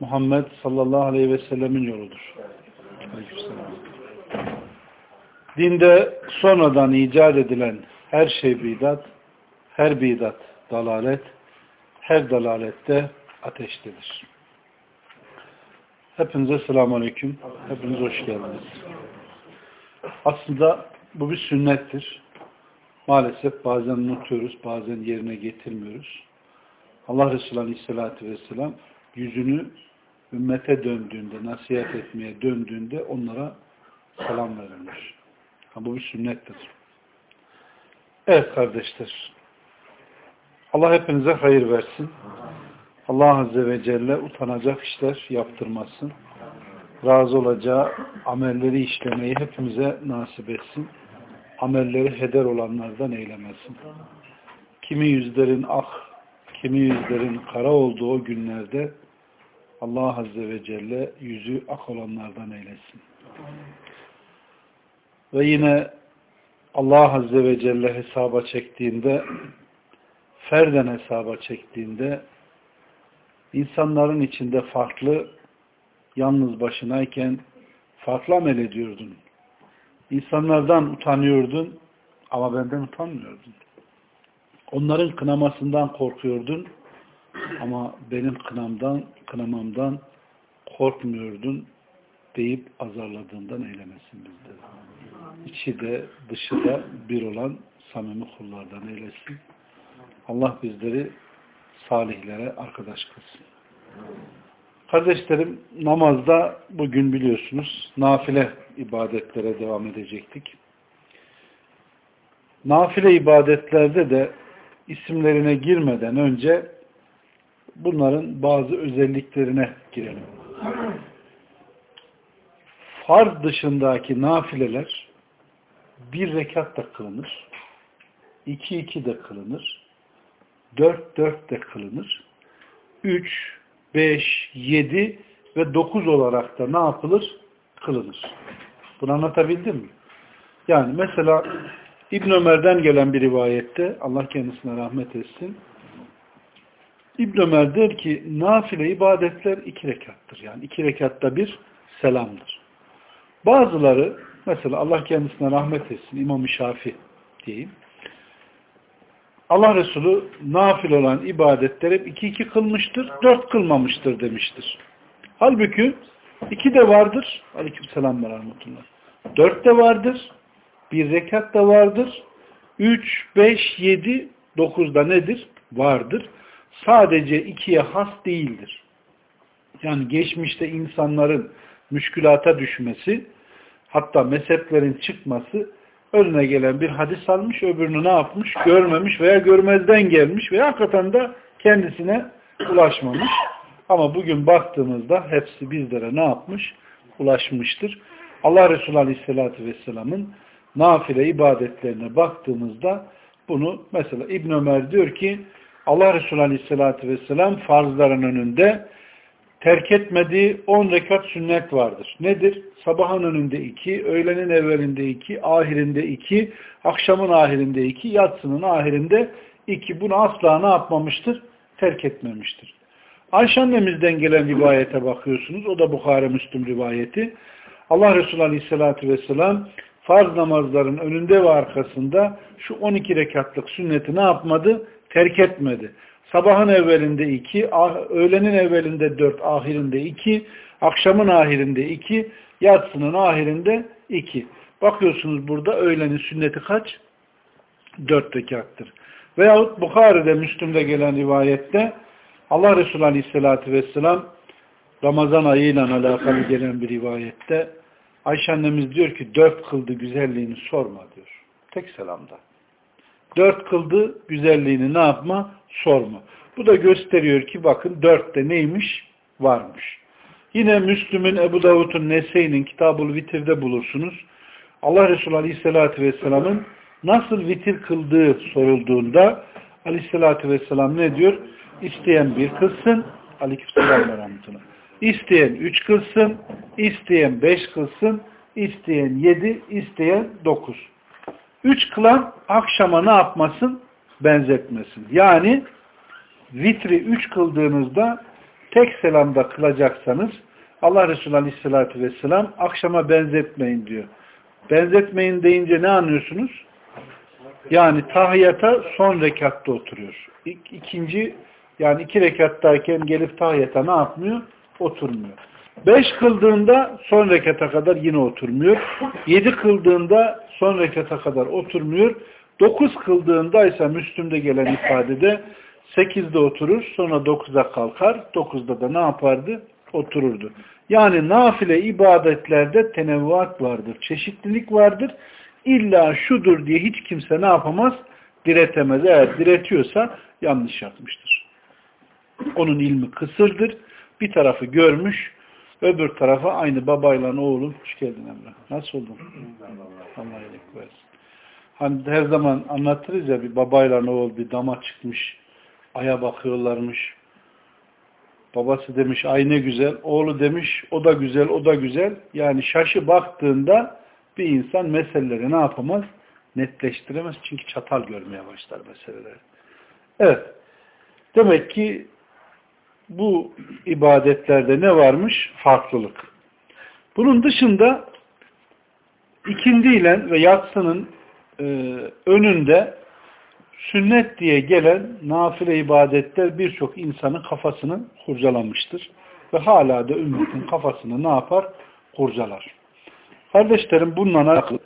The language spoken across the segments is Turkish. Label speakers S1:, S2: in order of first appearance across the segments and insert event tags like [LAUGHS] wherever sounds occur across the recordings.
S1: Muhammed sallallahu aleyhi ve sellemin yoludur. Dinde sonradan icat edilen her şey bidat, her bidat dalalet, her dalalette ateştedir. Hepinize selamun aleyküm. Hepiniz hoş geldiniz. Aslında bu bir sünnettir. Maalesef bazen unutuyoruz, bazen yerine getirmiyoruz. Allah Resulü Aleyhisselatü Vesselam yüzünü ümmete döndüğünde, nasihat etmeye döndüğünde onlara selam verilmiş. Ha, bu bir sünnettir. Evet kardeşler. Allah hepinize hayır versin. Allah Azze ve Celle utanacak işler yaptırmasın. Razı olacağı amelleri işlemeyi hepimize nasip etsin. Amelleri heder olanlardan eylemesin. Kimi yüzlerin ah, kimi yüzlerin kara olduğu o günlerde Allah Azze ve Celle yüzü ak olanlardan eylesin. Ve yine Allah Azze ve Celle hesaba çektiğinde ferden hesaba çektiğinde insanların içinde farklı yalnız başınayken farklı amel ediyordun. İnsanlardan utanıyordun ama benden utanmıyordun. Onların kınamasından korkuyordun ama benim kınamdan, kınamamdan korkmuyordun deyip azarladığından eylemesin bizleri. İçi de dışı da bir olan samimi kullardan eylesin. Allah bizleri salihlere arkadaş kılsın. Kardeşlerim namazda bugün biliyorsunuz nafile ibadetlere devam edecektik. Nafile ibadetlerde de isimlerine girmeden önce bunların bazı özelliklerine girelim. Farz dışındaki nafileler bir rekat da kılınır, iki iki de kılınır, dört dört de kılınır, üç, beş, yedi ve dokuz olarak da ne yapılır? Kılınır. Bunu anlatabildim mi? Yani mesela İbn Ömer'den gelen bir rivayette Allah kendisine rahmet etsin. İbn Ömer der ki nafile ibadetler iki rekattır. Yani iki rekatta bir selamdır. Bazıları mesela Allah kendisine rahmet etsin İmam-ı Şafi diyeyim. Allah Resulü nafil olan ibadetler hep iki iki kılmıştır, dört kılmamıştır demiştir. Halbuki iki de vardır. Aleykümselam ve rahmetullah. Dört de vardır. Bir rekat da vardır. Üç, beş, yedi, dokuzda nedir? Vardır. Sadece ikiye has değildir. Yani geçmişte insanların müşkülata düşmesi, hatta mezheplerin çıkması önüne gelen bir hadis almış, öbürünü ne yapmış? Görmemiş veya görmezden gelmiş veya hakikaten de kendisine ulaşmamış. Ama bugün baktığımızda hepsi bizlere ne yapmış? Ulaşmıştır. Allah Resulü Aleyhisselatü Vesselam'ın nafile ibadetlerine baktığımızda bunu mesela İbn Ömer diyor ki Allah Resulü Aleyhisselatü Vesselam farzların önünde terk etmediği 10 rekat sünnet vardır. Nedir? Sabahın önünde 2, öğlenin evvelinde 2, ahirinde 2, akşamın ahirinde 2, yatsının ahirinde 2. Bunu asla ne yapmamıştır? Terk etmemiştir. Ayşe annemizden gelen rivayete bakıyorsunuz. O da Bukhara Müslüm rivayeti. Allah Resulü Aleyhisselatü Vesselam farz namazların önünde ve arkasında şu 12 rekatlık sünneti ne yapmadı? Terk etmedi. Sabahın evvelinde iki, ah, öğlenin evvelinde dört, ahirinde iki, akşamın ahirinde iki, yatsının ahirinde iki. Bakıyorsunuz burada öğlenin sünneti kaç? Dört rekattır. Veyahut Bukhari'de, Müslüm'de gelen rivayette Allah Resulü Aleyhisselatü Vesselam Ramazan ayıyla alakalı gelen bir rivayette Ayşe annemiz diyor ki dört kıldı güzelliğini sorma diyor. Tek selamda. Dört kıldı güzelliğini ne yapma? Sorma. Bu da gösteriyor ki bakın dörtte neymiş? Varmış. Yine Müslüm'ün, Ebu Davud'un, Nese'nin Kitabul Vitir'de bulursunuz. Allah Resulü Aleyhisselatü Vesselam'ın nasıl vitir kıldığı sorulduğunda Aleyhisselatü Vesselam ne diyor? İsteyen bir kılsın, Aleykümselam ve rahmetullah. İsteyen üç kılsın, isteyen beş kılsın, isteyen yedi, isteyen dokuz. Üç kılan akşama ne yapmasın? Benzetmesin. Yani vitri üç kıldığınızda tek selamda kılacaksanız Allah Resulü Aleyhisselatü Vesselam akşama benzetmeyin diyor. Benzetmeyin deyince ne anlıyorsunuz? Yani tahiyyata son rekatta oturuyor. İk, ikinci yani iki rekattayken gelip tahiyyata ne yapmıyor? Oturmuyor. Beş kıldığında son rekata kadar yine oturmuyor. Yedi kıldığında son rekata kadar oturmuyor. Dokuz kıldığında ise Müslüm'de gelen ifadede sekizde oturur sonra dokuzda kalkar. Dokuzda da ne yapardı? Otururdu. Yani nafile ibadetlerde tenevvat vardır. Çeşitlilik vardır. İlla şudur diye hiç kimse ne yapamaz? Diretemez. Eğer diretiyorsa yanlış yapmıştır. Onun ilmi kısırdır. Bir tarafı görmüş, öbür tarafa aynı babayla oğlum. Hoş geldin Emre. Nasıl oldun? Allah iyilik versin. Hani her zaman anlatırız ya bir babayla oğul bir dama çıkmış, aya bakıyorlarmış. Babası demiş ay ne güzel, oğlu demiş o da güzel, o da güzel. Yani şaşı baktığında bir insan meseleleri ne yapamaz? Netleştiremez. Çünkü çatal görmeye başlar meseleleri. Evet. Demek ki bu ibadetlerde ne varmış? Farklılık. Bunun dışında ikindiyle ve yatsının e, önünde sünnet diye gelen nafile ibadetler birçok insanın kafasını kurcalamıştır. Ve hala da ümmetin kafasını ne yapar? Kurcalar. Kardeşlerim bununla alakalı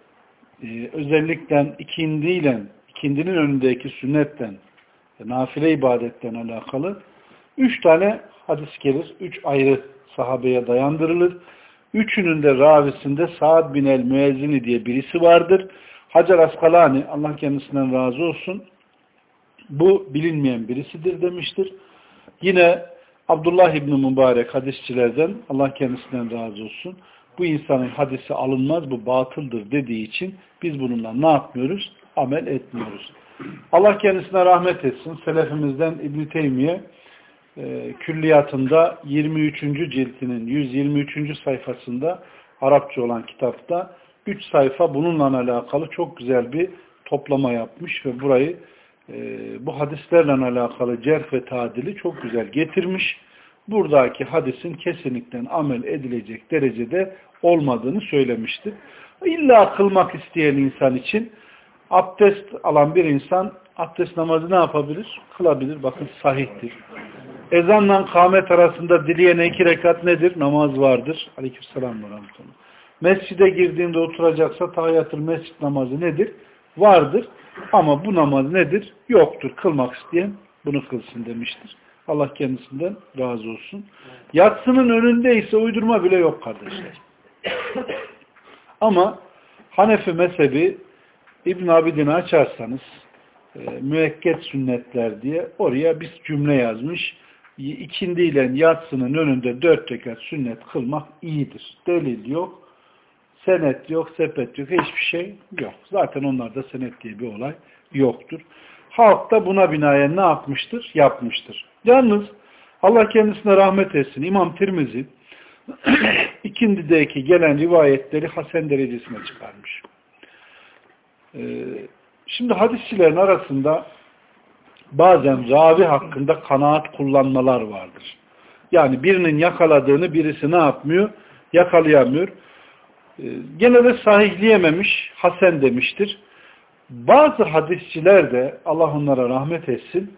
S1: e, özellikle ikindiyle, ikindinin önündeki sünnetten, nafile ibadetten alakalı üç tane hadis gelir. Üç ayrı sahabeye dayandırılır. Üçünün de ravisinde Sa'd bin el-Müezzini diye birisi vardır. Hacer Askalani, Allah kendisinden razı olsun, bu bilinmeyen birisidir demiştir. Yine Abdullah İbni Mübarek hadisçilerden, Allah kendisinden razı olsun, bu insanın hadisi alınmaz, bu batıldır dediği için biz bununla ne yapmıyoruz? Amel etmiyoruz. Allah kendisine rahmet etsin. Selefimizden İbn-i Teymiye e, külliyatında 23. ciltinin 123. sayfasında Arapça olan kitapta 3 sayfa bununla alakalı çok güzel bir toplama yapmış ve burayı e, bu hadislerle alakalı cerh ve tadili çok güzel getirmiş. Buradaki hadisin kesinlikle amel edilecek derecede olmadığını söylemiştir. İlla kılmak isteyen insan için abdest alan bir insan abdest namazı ne yapabilir? Kılabilir. Bakın sahihtir. Ezanla kâmet arasında dileyene iki rekat nedir? Namaz vardır. Aleykümselam ve rahmetullah. Mescide girdiğinde oturacaksa tahiyyatül mescid namazı nedir? Vardır. Ama bu namaz nedir? Yoktur. Kılmak isteyen bunu kılsın demiştir. Allah kendisinden razı olsun. Yatsının önünde ise uydurma bile yok kardeşler. Ama Hanefi mezhebi İbn Abidin'i açarsanız e, müekket sünnetler diye oraya bir cümle yazmış. İkindiyle yatsının önünde dört rekat sünnet kılmak iyidir. Delil yok, senet yok, sepet yok, hiçbir şey yok. Zaten onlarda senet diye bir olay yoktur. Halk da buna binaen ne yapmıştır? Yapmıştır. Yalnız Allah kendisine rahmet etsin. İmam Tirmizi [CLEARS THROAT] ikindideki gelen rivayetleri hasen derecesine çıkarmış. Ee, şimdi hadisçilerin arasında bazen ravi hakkında kanaat kullanmalar vardır. Yani birinin yakaladığını birisi ne yapmıyor? Yakalayamıyor. Ee, gene de sahihleyememiş, hasen demiştir. Bazı hadisçiler de Allah onlara rahmet etsin,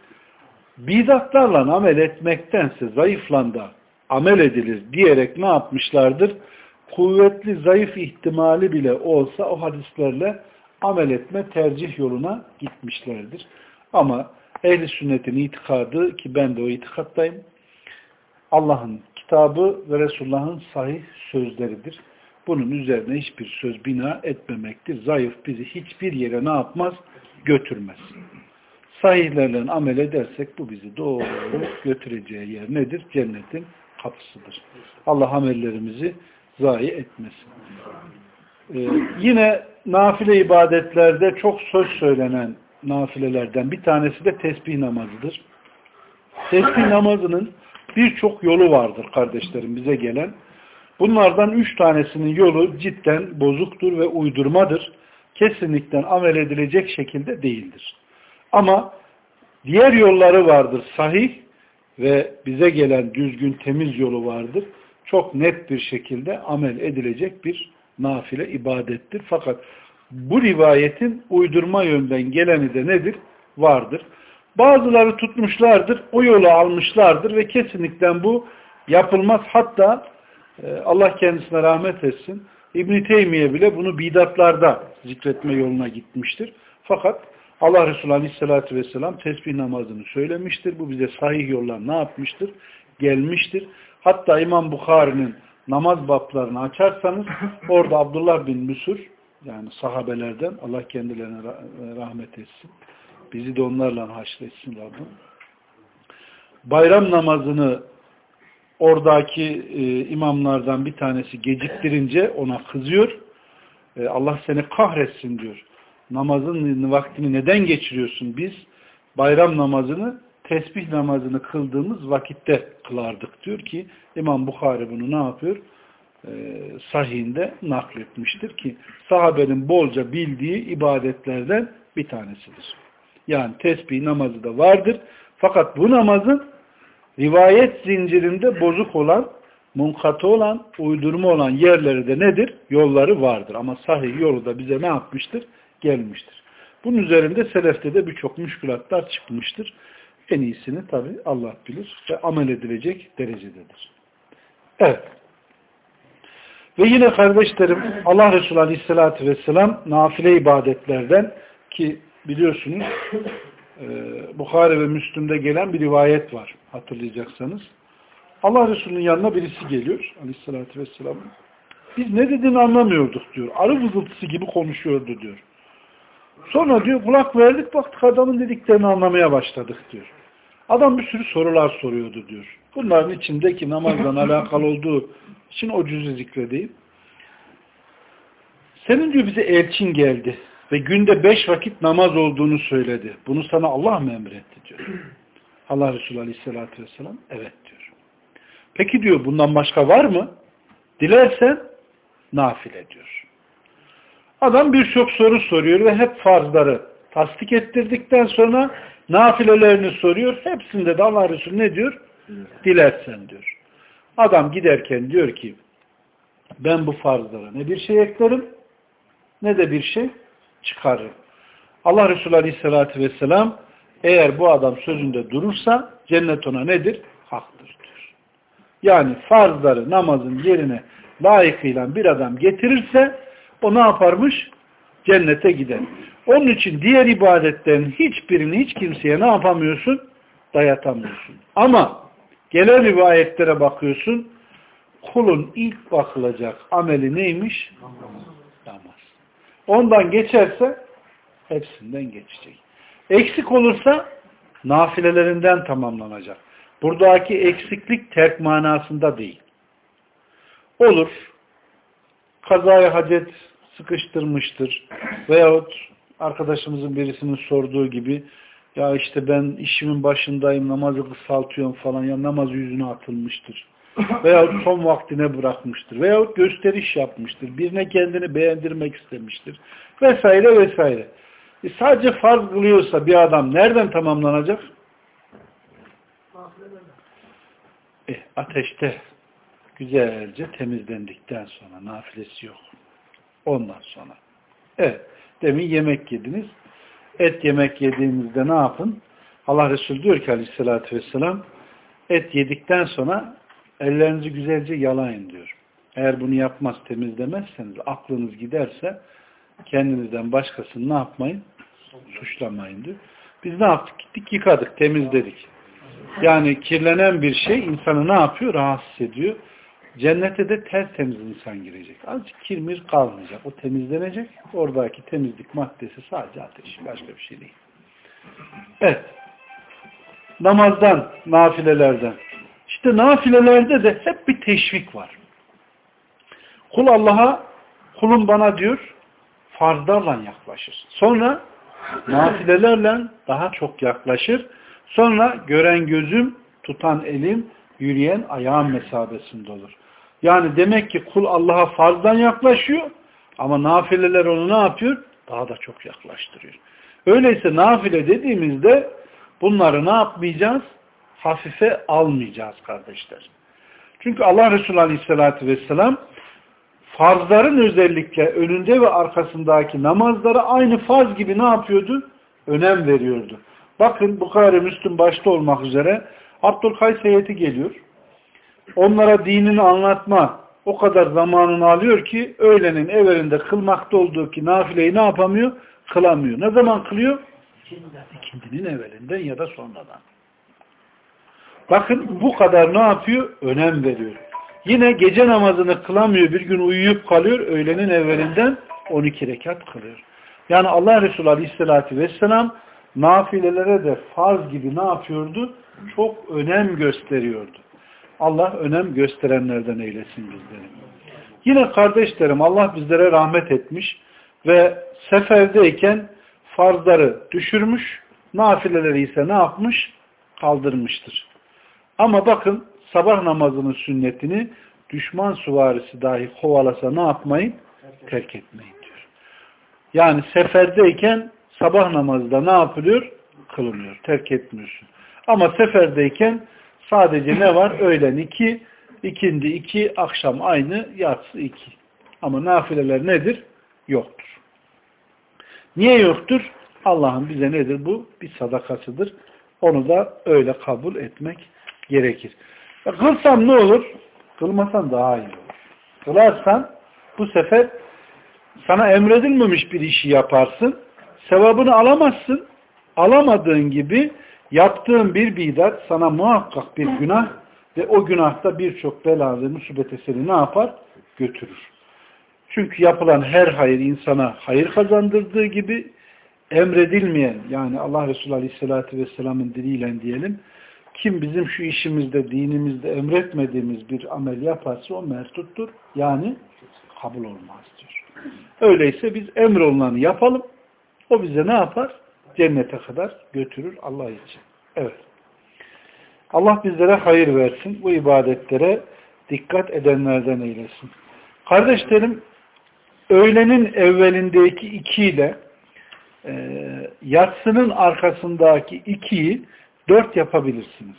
S1: bidatlarla amel etmektense zayıflanda amel edilir diyerek ne yapmışlardır? Kuvvetli zayıf ihtimali bile olsa o hadislerle amel etme tercih yoluna gitmişlerdir. Ama ehli sünnetin itikadı ki ben de o itikattayım. Allah'ın kitabı ve Resulullah'ın sahih sözleridir. Bunun üzerine hiçbir söz bina etmemektir. Zayıf bizi hiçbir yere ne yapmaz? Götürmez. Sahihlerle amel edersek bu bizi doğru götüreceği yer nedir? Cennetin kapısıdır. Allah amellerimizi zayi etmesin. Ee, yine nafile ibadetlerde çok söz söylenen nafilelerden bir tanesi de tesbih namazıdır. Tesbih namazının birçok yolu vardır kardeşlerim bize gelen. Bunlardan üç tanesinin yolu cidden bozuktur ve uydurmadır. Kesinlikle amel edilecek şekilde değildir. Ama diğer yolları vardır sahih ve bize gelen düzgün temiz yolu vardır. Çok net bir şekilde amel edilecek bir nafile ibadettir. Fakat bu rivayetin uydurma yönden geleni de nedir? Vardır. Bazıları tutmuşlardır, o yolu almışlardır ve kesinlikle bu yapılmaz. Hatta e, Allah kendisine rahmet etsin. İbn-i Teymiye bile bunu bidatlarda zikretme yoluna gitmiştir. Fakat Allah Resulü Aleyhisselatü Vesselam tesbih namazını söylemiştir. Bu bize sahih yollar ne yapmıştır? Gelmiştir. Hatta İmam Bukhari'nin namaz bablarını açarsanız [LAUGHS] orada Abdullah bin Müsür yani sahabelerden Allah kendilerine rahmet etsin. Bizi de onlarla haşretsin Rabbim. Bayram namazını oradaki e, imamlardan bir tanesi geciktirince ona kızıyor. E, Allah seni kahretsin diyor. Namazın vaktini neden geçiriyorsun? Biz bayram namazını tesbih namazını kıldığımız vakitte kılardık diyor ki İmam Bukhari bunu ne yapıyor? Ee, sahihinde nakletmiştir ki sahabenin bolca bildiği ibadetlerden bir tanesidir. Yani tesbih namazı da vardır. Fakat bu namazın rivayet zincirinde bozuk olan, munkatı olan, uydurma olan yerleri de nedir? Yolları vardır. Ama sahih yolu da bize ne yapmıştır? Gelmiştir. Bunun üzerinde selefte de birçok müşkülatlar çıkmıştır. En iyisini tabi Allah bilir ve amel edilecek derecededir. Evet. Ve yine kardeşlerim Allah Resulü Aleyhisselatü Vesselam nafile ibadetlerden ki biliyorsunuz e, Bukhari ve Müslüm'de gelen bir rivayet var hatırlayacaksanız. Allah Resulü'nün yanına birisi geliyor Aleyhisselatü Vesselam. Biz ne dediğini anlamıyorduk diyor. Arı vızıltısı gibi konuşuyordu diyor. Sonra diyor kulak verdik baktık adamın dediklerini anlamaya başladık diyor. Adam bir sürü sorular soruyordu diyor. Bunların içindeki namazla [LAUGHS] alakalı olduğu için o cüzü zikredeyim. Senin diyor bize elçin geldi ve günde beş vakit namaz olduğunu söyledi. Bunu sana Allah mı emretti diyor. Allah Resulü Aleyhisselatü Vesselam evet diyor. Peki diyor bundan başka var mı? Dilersen nafile diyor. Adam birçok soru soruyor ve hep farzları tasdik ettirdikten sonra nafilelerini soruyor. Hepsinde de Allah Resulü ne diyor? Dilersen diyor. Adam giderken diyor ki ben bu farzlara ne bir şey eklerim ne de bir şey çıkarırım. Allah Resulü Aleyhisselatü Vesselam eğer bu adam sözünde durursa cennet ona nedir? Haktır diyor. Yani farzları namazın yerine layıkıyla bir adam getirirse o ne yaparmış? Cennete gider. Onun için diğer ibadetlerin hiçbirini hiç kimseye ne yapamıyorsun? Dayatamıyorsun. Ama gelen rivayetlere bakıyorsun kulun ilk bakılacak ameli neymiş? Namaz. Ondan geçerse hepsinden geçecek. Eksik olursa nafilelerinden tamamlanacak. Buradaki eksiklik terk manasında değil. Olur. Kazaya hacet sıkıştırmıştır. Veyahut arkadaşımızın birisinin sorduğu gibi ya işte ben işimin başındayım, namazı kısaltıyorum falan ya namaz yüzüne atılmıştır. Veyahut son vaktine bırakmıştır. Veyahut gösteriş yapmıştır. Birine kendini beğendirmek istemiştir. Vesaire vesaire. E sadece farz kılıyorsa bir adam nereden tamamlanacak? E, ateşte güzelce temizlendikten sonra nafilesi yok. Ondan sonra. Evet. Demin yemek yediniz. Et yemek yediğinizde ne yapın? Allah Resulü diyor ki aleyhissalatü vesselam et yedikten sonra ellerinizi güzelce yalayın diyor. Eğer bunu yapmaz temizlemezseniz aklınız giderse kendinizden başkasını ne yapmayın? Suçlamayın diyor. Biz ne yaptık? Gittik yıkadık, temizledik. Yani kirlenen bir şey insanı ne yapıyor? Rahatsız ediyor. Cennete de tertemiz insan girecek. Azıcık kirmir kalmayacak. O temizlenecek. Oradaki temizlik maddesi sadece ateş. Başka bir şey değil. Evet. Namazdan, nafilelerden. İşte nafilelerde de hep bir teşvik var. Kul Allah'a, kulum bana diyor, farzlarla yaklaşır. Sonra nafilelerle daha çok yaklaşır. Sonra gören gözüm, tutan elim, yürüyen ayağım mesabesinde olur. Yani demek ki kul Allah'a farzdan yaklaşıyor ama nafileler onu ne yapıyor? Daha da çok yaklaştırıyor. Öyleyse nafile dediğimizde bunları ne yapmayacağız? Hafife almayacağız kardeşler. Çünkü Allah Resulü Aleyhisselatü Vesselam farzların özellikle önünde ve arkasındaki namazlara aynı farz gibi ne yapıyordu? Önem veriyordu. Bakın Bukhari Müslüm başta olmak üzere Abdülkays heyeti geliyor. Onlara dinini anlatma o kadar zamanını alıyor ki öğlenin evvelinde kılmakta olduğu ki nafileyi ne yapamıyor? Kılamıyor. Ne zaman kılıyor? İkindinin evvelinden ya da sonradan. Bakın bu kadar ne yapıyor? Önem veriyor. Yine gece namazını kılamıyor. Bir gün uyuyup kalıyor. Öğlenin evvelinden 12 rekat kılıyor. Yani Allah Resulü Aleyhisselatü Vesselam nafilelere de farz gibi ne yapıyordu? Çok önem gösteriyordu. Allah önem gösterenlerden eylesin bizleri. Yine kardeşlerim Allah bizlere rahmet etmiş ve seferdeyken farzları düşürmüş, nafileleri ise ne yapmış? Kaldırmıştır. Ama bakın sabah namazının sünnetini düşman süvarisi dahi kovalasa ne yapmayın? Terk etmeyin diyor. Yani seferdeyken sabah namazda ne yapılıyor? Kılınıyor. Terk etmiyorsun. Ama seferdeyken sadece ne var? Öğlen iki, ikindi iki, akşam aynı, yatsı iki. Ama nafileler nedir? Yoktur. Niye yoktur? Allah'ın bize nedir bu? Bir sadakasıdır. Onu da öyle kabul etmek gerekir. E, kılsam ne olur? Kılmasan daha iyi olur. Kılarsan bu sefer sana emredilmemiş bir işi yaparsın. Sevabını alamazsın. Alamadığın gibi yaptığın bir bidat sana muhakkak bir günah ve o günahta birçok bela ve musibete seni ne yapar? Götürür. Çünkü yapılan her hayır insana hayır kazandırdığı gibi emredilmeyen yani Allah Resulü Aleyhisselatü Vesselam'ın diliyle diyelim kim bizim şu işimizde, dinimizde emretmediğimiz bir amel yaparsa o mertuttur. Yani kabul olmaz diyor. Öyleyse biz emrolunanı yapalım. O bize ne yapar? Cennete kadar götürür Allah için. Evet. Allah bizlere hayır versin. Bu ibadetlere dikkat edenlerden eylesin. Kardeşlerim, öğlenin evvelindeki iki ile e, yatsının arkasındaki ikiyi dört yapabilirsiniz.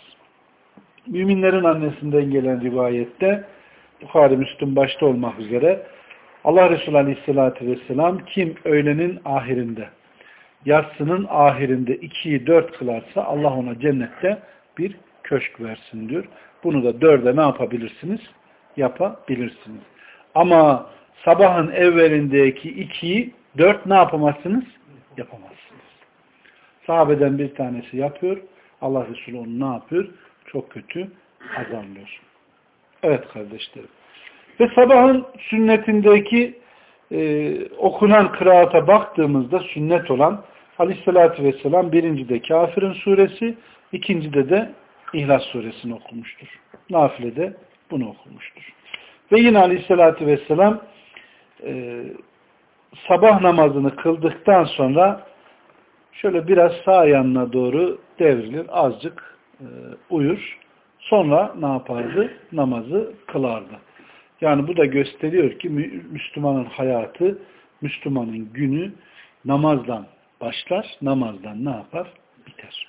S1: Müminlerin annesinden gelen rivayette Bukhari Müslüm başta olmak üzere Allah Resulü Aleyhisselatü Vesselam kim öğlenin ahirinde yatsının ahirinde ikiyi dört kılarsa Allah ona cennette bir köşk versin diyor. Bunu da dörde ne yapabilirsiniz? Yapabilirsiniz. Ama sabahın evvelindeki ikiyi dört ne yapamazsınız? Yapamazsınız. Sahabeden bir tanesi yapıyor. Allah Resulü onu ne yapıyor? Çok kötü azarlıyor. Evet kardeşlerim. Ve sabahın sünnetindeki e, okunan kıraata baktığımızda sünnet olan Aleyhisselatü Vesselam birincide Kafirin suresi, ikincide de İhlas suresini okumuştur. Nafilede bunu okumuştur. Ve yine Aleyhisselatü Vesselam e, sabah namazını kıldıktan sonra şöyle biraz sağ yanına doğru devrilir, azıcık e, uyur. Sonra ne yapardı? Namazı kılardı. Yani bu da gösteriyor ki Müslümanın hayatı, Müslümanın günü namazdan başlar, namazdan ne yapar? Biter.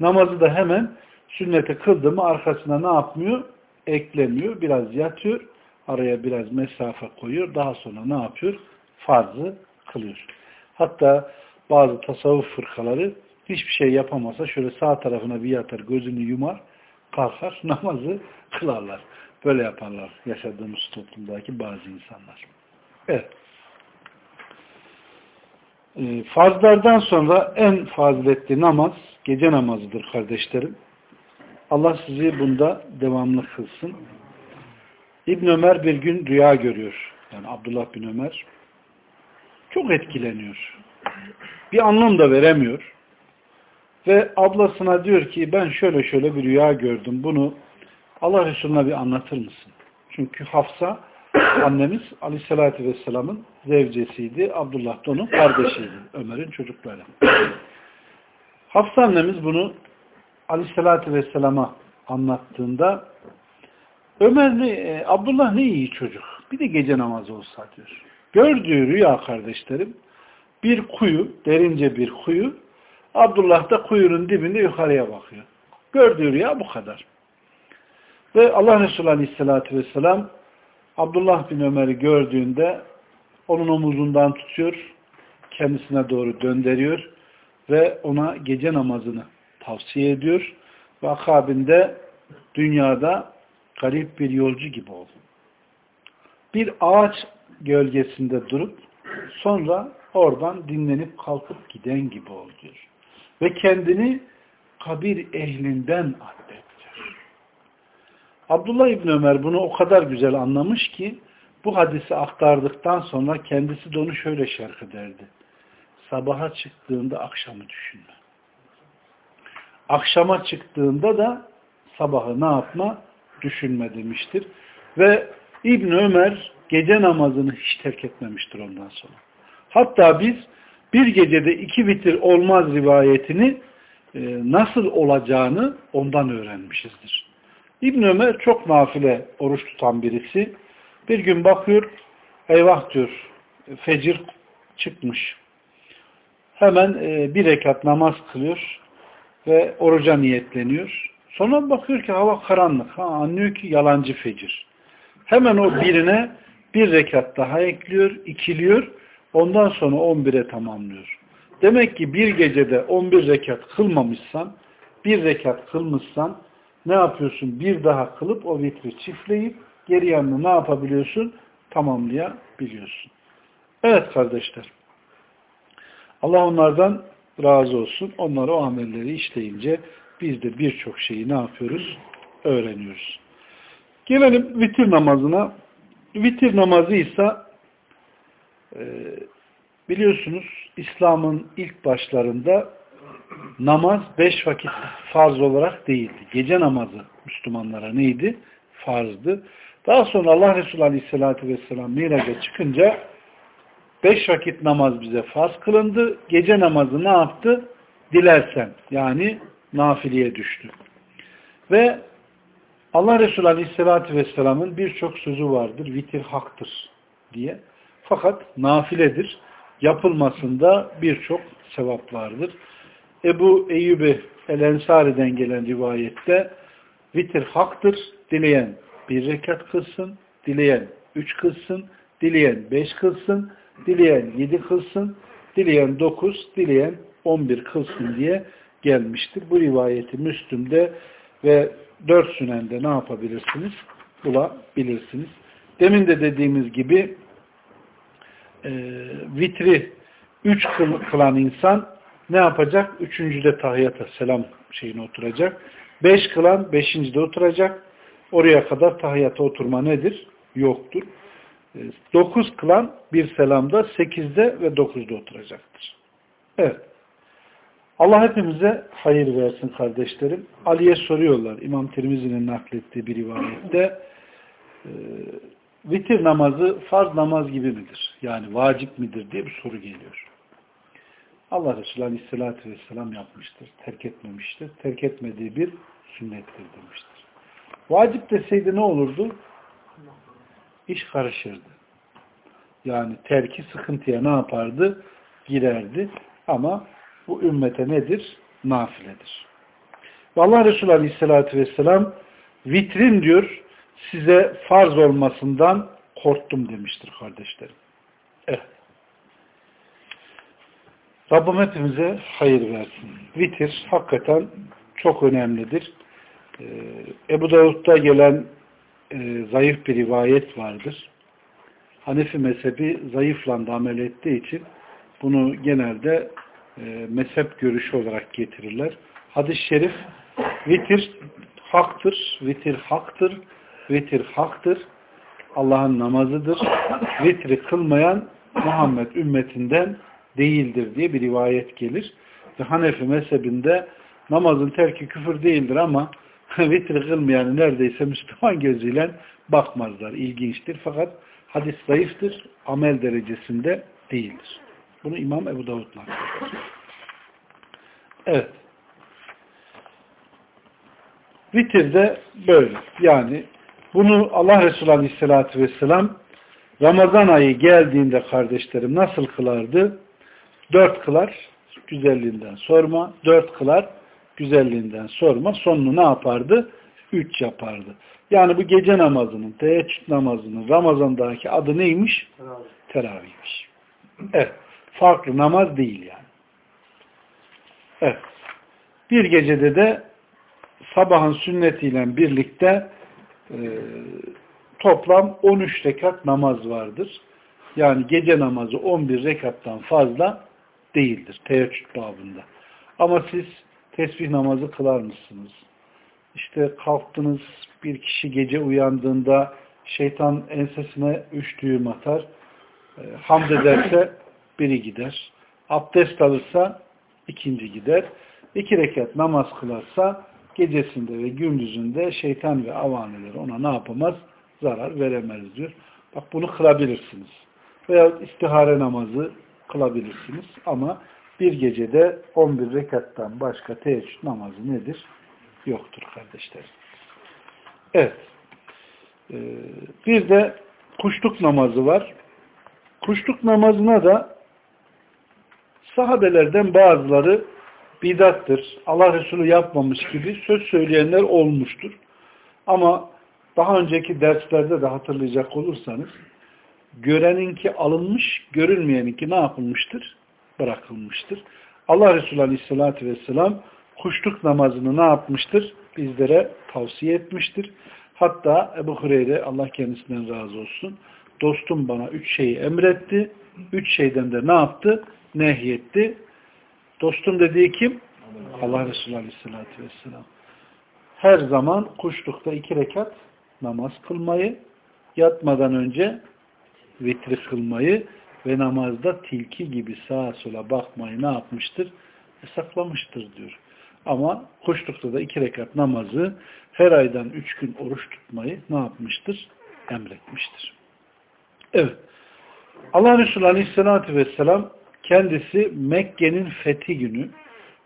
S1: Namazı da hemen sünnete kıldı mı arkasına ne yapmıyor? Eklemiyor. Biraz yatıyor. Araya biraz mesafe koyuyor. Daha sonra ne yapıyor? Farzı kılıyor. Hatta bazı tasavvuf fırkaları hiçbir şey yapamasa şöyle sağ tarafına bir yatar, gözünü yumar, kalkar, [LAUGHS] namazı kılarlar. Böyle yaparlar yaşadığımız toplumdaki bazı insanlar. Evet. E, farzlardan sonra en faziletli namaz gece namazıdır kardeşlerim. Allah sizi bunda devamlı kılsın. İbn Ömer bir gün rüya görüyor. Yani Abdullah bin Ömer çok etkileniyor. Bir anlam da veremiyor. Ve ablasına diyor ki ben şöyle şöyle bir rüya gördüm. Bunu Allah Resulü'ne bir anlatır mısın? Çünkü Hafsa annemiz Aleyhisselatü Vesselam'ın zevcesiydi. Abdullah da onun kardeşiydi. Ömer'in çocukları. Hafsa annemiz bunu Aleyhisselatü Vesselam'a anlattığında Ömer ne, e, Abdullah ne iyi çocuk. Bir de gece namazı olsa diyor. Gördüğü rüya kardeşlerim bir kuyu, derince bir kuyu. Abdullah da kuyunun dibinde yukarıya bakıyor. Gördüğü rüya bu kadar. Ve Allah Resulü Aleyhisselatü Vesselam Abdullah bin Ömer'i gördüğünde onun omuzundan tutuyor, kendisine doğru döndürüyor ve ona gece namazını tavsiye ediyor ve akabinde dünyada garip bir yolcu gibi oldu. Bir ağaç gölgesinde durup sonra oradan dinlenip kalkıp giden gibi oldu diyor. Ve kendini kabir ehlinden addediyor. Abdullah İbni Ömer bunu o kadar güzel anlamış ki bu hadisi aktardıktan sonra kendisi de onu şöyle şerh ederdi. Sabaha çıktığında akşamı düşünme. Akşama çıktığında da sabahı ne yapma? Düşünme demiştir. Ve İbn Ömer gece namazını hiç terk etmemiştir ondan sonra. Hatta biz bir gecede iki bitir olmaz rivayetini e, nasıl olacağını ondan öğrenmişizdir. İbn Ömer çok nafile oruç tutan birisi. Bir gün bakıyor, eyvah diyor, fecir çıkmış. Hemen e, bir rekat namaz kılıyor ve oruca niyetleniyor. Sonra bakıyor ki hava karanlık. Ha, anlıyor ki yalancı fecir. Hemen o birine bir rekat daha ekliyor, ikiliyor. Ondan sonra on bire tamamlıyor. Demek ki bir gecede on bir rekat kılmamışsan, bir rekat kılmışsan ne yapıyorsun? Bir daha kılıp o vitri çiftleyip geri yanına ne yapabiliyorsun? Tamamlayabiliyorsun. Evet kardeşler. Allah onlardan razı olsun. Onlar o amelleri işleyince biz de birçok şeyi ne yapıyoruz? Öğreniyoruz. Gelelim vitir namazına. Vitir namazı ise e, biliyorsunuz İslam'ın ilk başlarında namaz beş vakit farz olarak değildi. Gece namazı Müslümanlara neydi? Farzdı. Daha sonra Allah Resulü Aleyhisselatü Vesselam Miraç'a çıkınca beş vakit namaz bize farz kılındı. Gece namazı ne yaptı? Dilersen yani nafiliye düştü. Ve Allah Resulü Aleyhisselatü Vesselam'ın birçok sözü vardır. Vitir haktır diye. Fakat nafiledir. Yapılmasında birçok sevap vardır. Ebu Eyyubi El-Ensari'den gelen rivayette vitir haktır. Dileyen bir rekat kılsın, dileyen üç kılsın, dileyen beş kılsın, dileyen yedi kılsın, dileyen dokuz, dileyen on bir kılsın diye gelmiştir. Bu rivayeti Müslüm'de ve dört sünende ne yapabilirsiniz? Bulabilirsiniz. Demin de dediğimiz gibi e, vitri üç kılan insan ne yapacak? Üçüncüde tahiyyata selam şeyine oturacak. Beş kılan beşincide oturacak. Oraya kadar tahiyyata oturma nedir? Yoktur. E, dokuz kılan bir selamda sekizde ve dokuzda oturacaktır. Evet. Allah hepimize hayır versin kardeşlerim. Ali'ye soruyorlar. İmam Tirmizi'nin naklettiği bir rivayette e, vitir namazı farz namaz gibi midir? Yani vacip midir diye bir soru geliyor. Allah Resulü Aleyhisselatü Vesselam yapmıştır. Terk etmemiştir. Terk etmediği bir sünnettir demiştir. Vacip deseydi ne olurdu? İş karışırdı. Yani terki sıkıntıya ne yapardı? Girerdi. Ama bu ümmete nedir? Nafiledir. Ve Allah Resulü Aleyhisselatü Vesselam vitrin diyor size farz olmasından korktum demiştir kardeşlerim. Evet. Rabbim hepimize hayır versin. Vitir hakikaten çok önemlidir. Ee, Ebu Davud'da gelen e, zayıf bir rivayet vardır. Hanefi mezhebi zayıflandı amel ettiği için bunu genelde e, mezhep görüşü olarak getirirler. Hadis-i şerif vitir haktır, vitir haktır, vitir haktır. Allah'ın namazıdır. Vitri kılmayan Muhammed ümmetinden değildir diye bir rivayet gelir. Ve Hanefi mezhebinde namazın terki küfür değildir ama [LAUGHS] vitri kılmayanı neredeyse Müslüman gözüyle bakmazlar. İlginçtir. Fakat hadis zayıftır. Amel derecesinde değildir. Bunu İmam Ebu Davud. Evet. Vitir de böyle. Yani bunu Allah Resulü Aleyhisselatü Vesselam Ramazan ayı geldiğinde kardeşlerim nasıl kılardı? Dört kılar güzelliğinden sorma. Dört kılar güzelliğinden sorma. Sonunu ne yapardı? Üç yapardı. Yani bu gece namazının, teheccüd namazının Ramazan'daki adı neymiş?
S2: Teravih.
S1: Teravihmiş. Evet. Farklı namaz değil yani. Evet. Bir gecede de sabahın sünnetiyle birlikte e, toplam 13 rekat namaz vardır. Yani gece namazı 11 rekattan fazla değildir teheccüd babında. Ama siz tesbih namazı kılar mısınız? İşte kalktınız bir kişi gece uyandığında şeytan ensesine üç düğüm atar. E, hamd ederse [COUGHS] biri gider. Abdest alırsa ikinci gider. İki rekat namaz kılarsa gecesinde ve gündüzünde şeytan ve avaneler ona ne yapamaz? Zarar veremez diyor. Bak bunu kılabilirsiniz. Veya istihare namazı kılabilirsiniz. Ama bir gecede 11 rekattan başka teheccüd namazı nedir? Yoktur kardeşler. Evet. Ee, bir de kuşluk namazı var. Kuşluk namazına da sahabelerden bazıları bidattır. Allah Resulü yapmamış gibi söz söyleyenler olmuştur. Ama daha önceki derslerde de hatırlayacak olursanız göreninki alınmış, görünmeyeninki ne yapılmıştır? Bırakılmıştır. Allah Resulü Aleyhisselatü Vesselam kuşluk namazını ne yapmıştır? Bizlere tavsiye etmiştir. Hatta Ebu Hureyre Allah kendisinden razı olsun. Dostum bana üç şeyi emretti. Üç şeyden de ne yaptı? Nehyetti. Dostum dediği kim? Allah Resulü Aleyhisselatü Vesselam. Her zaman kuşlukta iki rekat namaz kılmayı, yatmadan önce vitri kılmayı ve namazda tilki gibi sağa sola bakmayı ne yapmıştır? Yasaklamıştır diyor. Ama kuşlukta da iki rekat namazı her aydan üç gün oruç tutmayı ne yapmıştır? Emretmiştir. Evet. Allah Resulü Aleyhisselatü Vesselam kendisi Mekke'nin fethi günü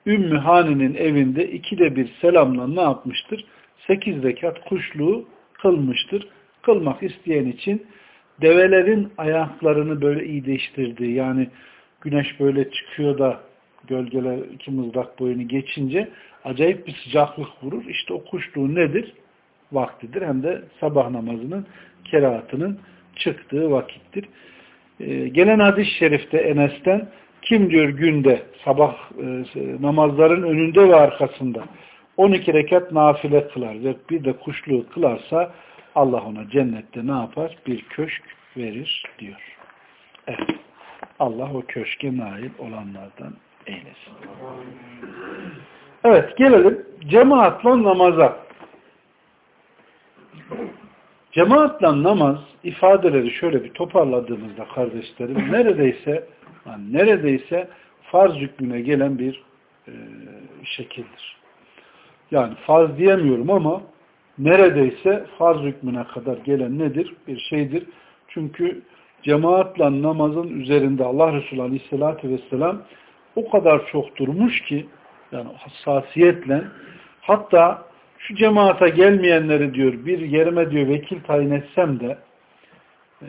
S1: Ümmü Hani'nin evinde ikide bir selamla ne yapmıştır? Sekiz rekat kuşluğu kılmıştır. Kılmak isteyen için develerin ayaklarını böyle iyileştirdiği yani güneş böyle çıkıyor da gölgeler iki mızrak boyunu geçince acayip bir sıcaklık vurur. İşte o kuşluğu nedir? Vaktidir. Hem de sabah namazının kerahatının çıktığı vakittir. Ee, gelen hadis-i şerifte Enes'ten kim diyor günde sabah e, namazların önünde ve arkasında 12 rekat nafile kılar ve bir de kuşluğu kılarsa Allah ona cennette ne yapar? Bir köşk verir diyor. Evet. Allah o köşke nail olanlardan eylesin. Evet gelelim cemaatla namaza. Cemaatla namaz ifadeleri şöyle bir toparladığımızda kardeşlerim neredeyse yani neredeyse farz hükmüne gelen bir e, şekildir. Yani farz diyemiyorum ama neredeyse farz hükmüne kadar gelen nedir? Bir şeydir. Çünkü cemaatle namazın üzerinde Allah Resulü Aleyhisselatü Vesselam o kadar çok durmuş ki yani hassasiyetle hatta şu cemaata gelmeyenleri diyor bir yerime diyor vekil tayin etsem de e,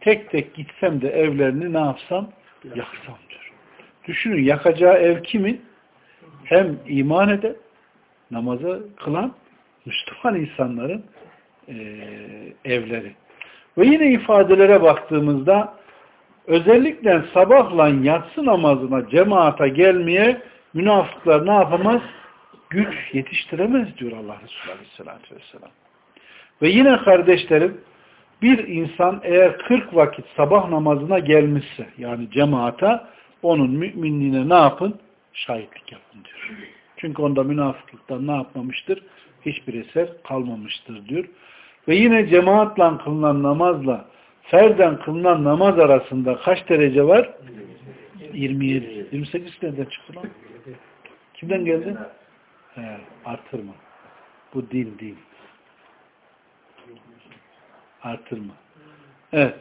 S1: tek tek gitsem de evlerini ne yapsam yaksam diyor. Düşünün yakacağı ev kimin? Hem iman eden, namazı kılan Müslüman insanların e, evleri. Ve yine ifadelere baktığımızda özellikle sabahla yatsı namazına cemaata gelmeye münafıklar ne yapamaz? Güç yetiştiremez diyor Allah Resulü Aleyhisselatü Vesselam. Ve yine kardeşlerim bir insan eğer 40 vakit sabah namazına gelmişse yani cemaata onun müminliğine ne yapın? Şahitlik yapın diyor. Çünkü onda münafıklıktan ne yapmamıştır? Hiçbir eser kalmamıştır diyor. Ve yine cemaatle kılınan namazla ferden kılınan namaz arasında kaç derece var? 27. 28 nereden çıktı lan? Kimden geldi? He, artırma. Bu din din. Artırma. Evet.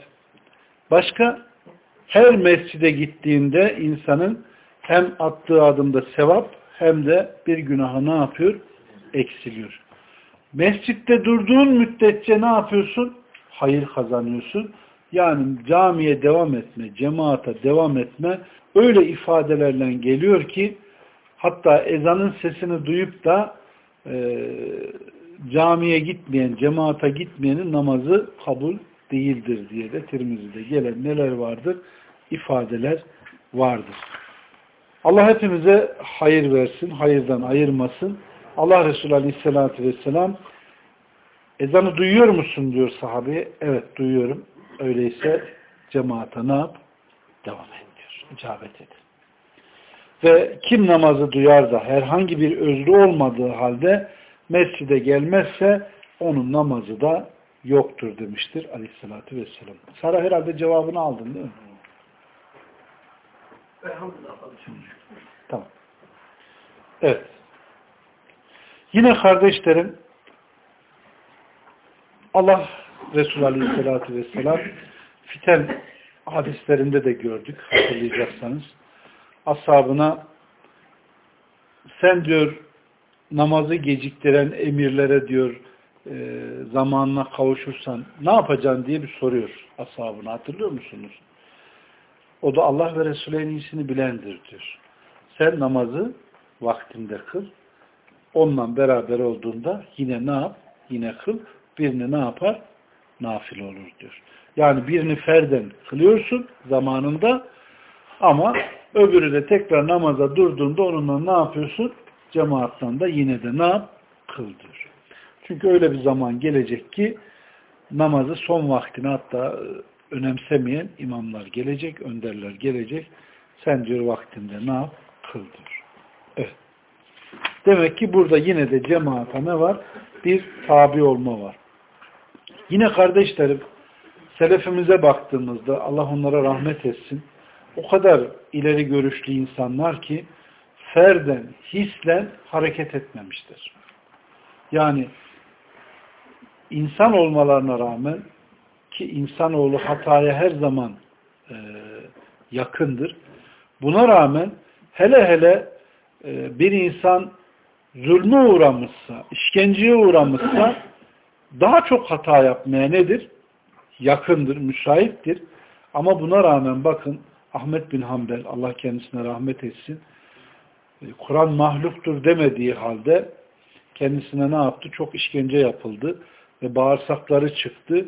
S1: Başka her mescide gittiğinde insanın hem attığı adımda sevap hem de bir günahı ne yapıyor? Eksiliyor. Mescitte durduğun müddetçe ne yapıyorsun? Hayır kazanıyorsun. Yani camiye devam etme, cemaate devam etme öyle ifadelerle geliyor ki hatta ezanın sesini duyup da e, camiye gitmeyen, cemaate gitmeyenin namazı kabul değildir diye de Tirmizi'de gelen neler vardır? ifadeler vardır. Allah hepimize hayır versin, hayırdan ayırmasın. Allah Resulü Aleyhisselatü Vesselam ezanı duyuyor musun diyor sahabeye. Evet duyuyorum. Öyleyse cemaate ne yap? Devam et diyor. İcabet edin. Ve kim namazı duyar da herhangi bir özrü olmadığı halde mescide gelmezse onun namazı da yoktur demiştir aleyhissalatü vesselam. Sara herhalde cevabını aldın değil mi? Tamam. Evet. Yine kardeşlerim Allah Resulü Aleyhisselatü Vesselam fiten hadislerinde de gördük hatırlayacaksanız. Ashabına sen diyor namazı geciktiren emirlere diyor e, zamanına kavuşursan ne yapacaksın diye bir soruyor ashabına hatırlıyor musunuz? O da Allah ve Resulü iyisini bilendir diyor. Sen namazı vaktinde kıl. Onunla beraber olduğunda yine ne yap? Yine kıl. Birini ne yapar? Nafil olur diyor. Yani birini ferden kılıyorsun zamanında ama öbürü de tekrar namaza durduğunda onunla ne yapıyorsun? Cemaattan da yine de ne yap? Kıl diyor. Çünkü öyle bir zaman gelecek ki namazı son vaktine hatta önemsemeyen imamlar gelecek, önderler gelecek. Sen diyor vaktinde ne yap? Kıl diyor. Evet. Demek ki burada yine de cemaate ne var? Bir tabi olma var. Yine kardeşlerim, selefimize baktığımızda Allah onlara rahmet etsin. O kadar ileri görüşlü insanlar ki ferden, hislen hareket etmemiştir. Yani insan olmalarına rağmen ki insanoğlu hataya her zaman e, yakındır. Buna rağmen hele hele e, bir insan zulmü uğramışsa, işkenceye uğramışsa daha çok hata yapmaya nedir? Yakındır, müsaittir. Ama buna rağmen bakın Ahmet bin Hanbel, Allah kendisine rahmet etsin, e, Kur'an mahluktur demediği halde kendisine ne yaptı? Çok işkence yapıldı ve bağırsakları çıktı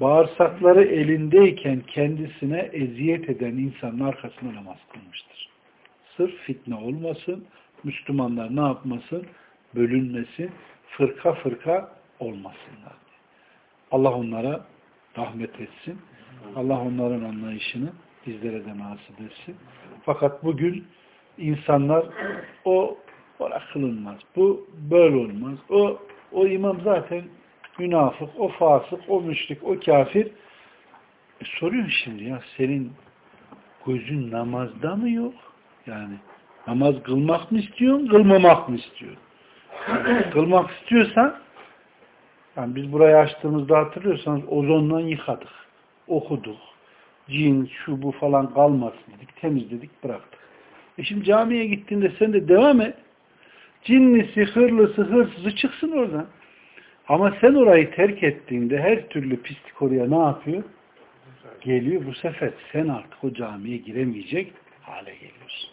S1: bağırsakları elindeyken kendisine eziyet eden insanın arkasına namaz kılmıştır. Sırf fitne olmasın, Müslümanlar ne yapmasın? Bölünmesin, fırka fırka olmasınlar. Allah onlara rahmet etsin. Allah onların anlayışını bizlere de nasip etsin. Fakat bugün insanlar o bırakılınmaz. Bu böyle olmaz. O o imam zaten münafık, o fasık, o müşrik, o kafir. E soruyorsun şimdi ya senin gözün namazda mı yok? Yani namaz kılmak mı istiyorsun, kılmamak mı istiyorsun? [CLEARS THROAT] Kılmak istiyorsan yani biz burayı açtığımızda hatırlıyorsanız ozonla yıkadık, okuduk, cin, şu bu falan kalmasın dedik, temizledik, bıraktık. E şimdi camiye gittiğinde sen de devam et. Cinnisi, hırlısı, hırsızı çıksın oradan. Ama sen orayı terk ettiğinde her türlü pislik oraya ne yapıyor? Geliyor. Bu sefer sen artık o camiye giremeyecek hale geliyorsun.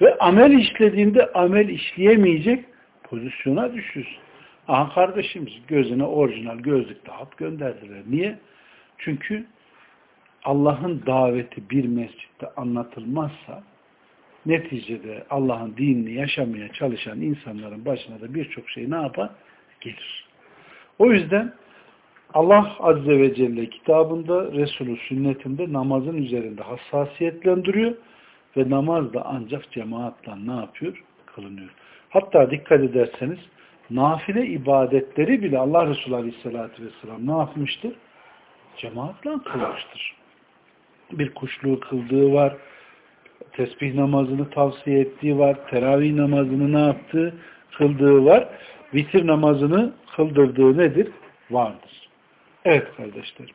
S1: Ve amel işlediğinde amel işleyemeyecek pozisyona düşüyorsun. Aha kardeşimiz gözüne orijinal gözlük dağıt gönderdiler. Niye? Çünkü Allah'ın daveti bir mescitte anlatılmazsa neticede Allah'ın dinini yaşamaya çalışan insanların başına da birçok şey ne yapar? Gelir. O yüzden Allah Azze ve Celle kitabında, Resulü sünnetinde namazın üzerinde hassasiyetlendiriyor ve namaz da ancak cemaatla ne yapıyor? Kılınıyor. Hatta dikkat ederseniz nafile ibadetleri bile Allah Resulü Aleyhisselatü Vesselam ne yapmıştır? Cemaatle kılmıştır. Bir kuşluğu kıldığı var, tesbih namazını tavsiye ettiği var, teravih namazını ne yaptığı, kıldığı var. vitir namazını kıldırdığı nedir? Vardır. Evet kardeşlerim.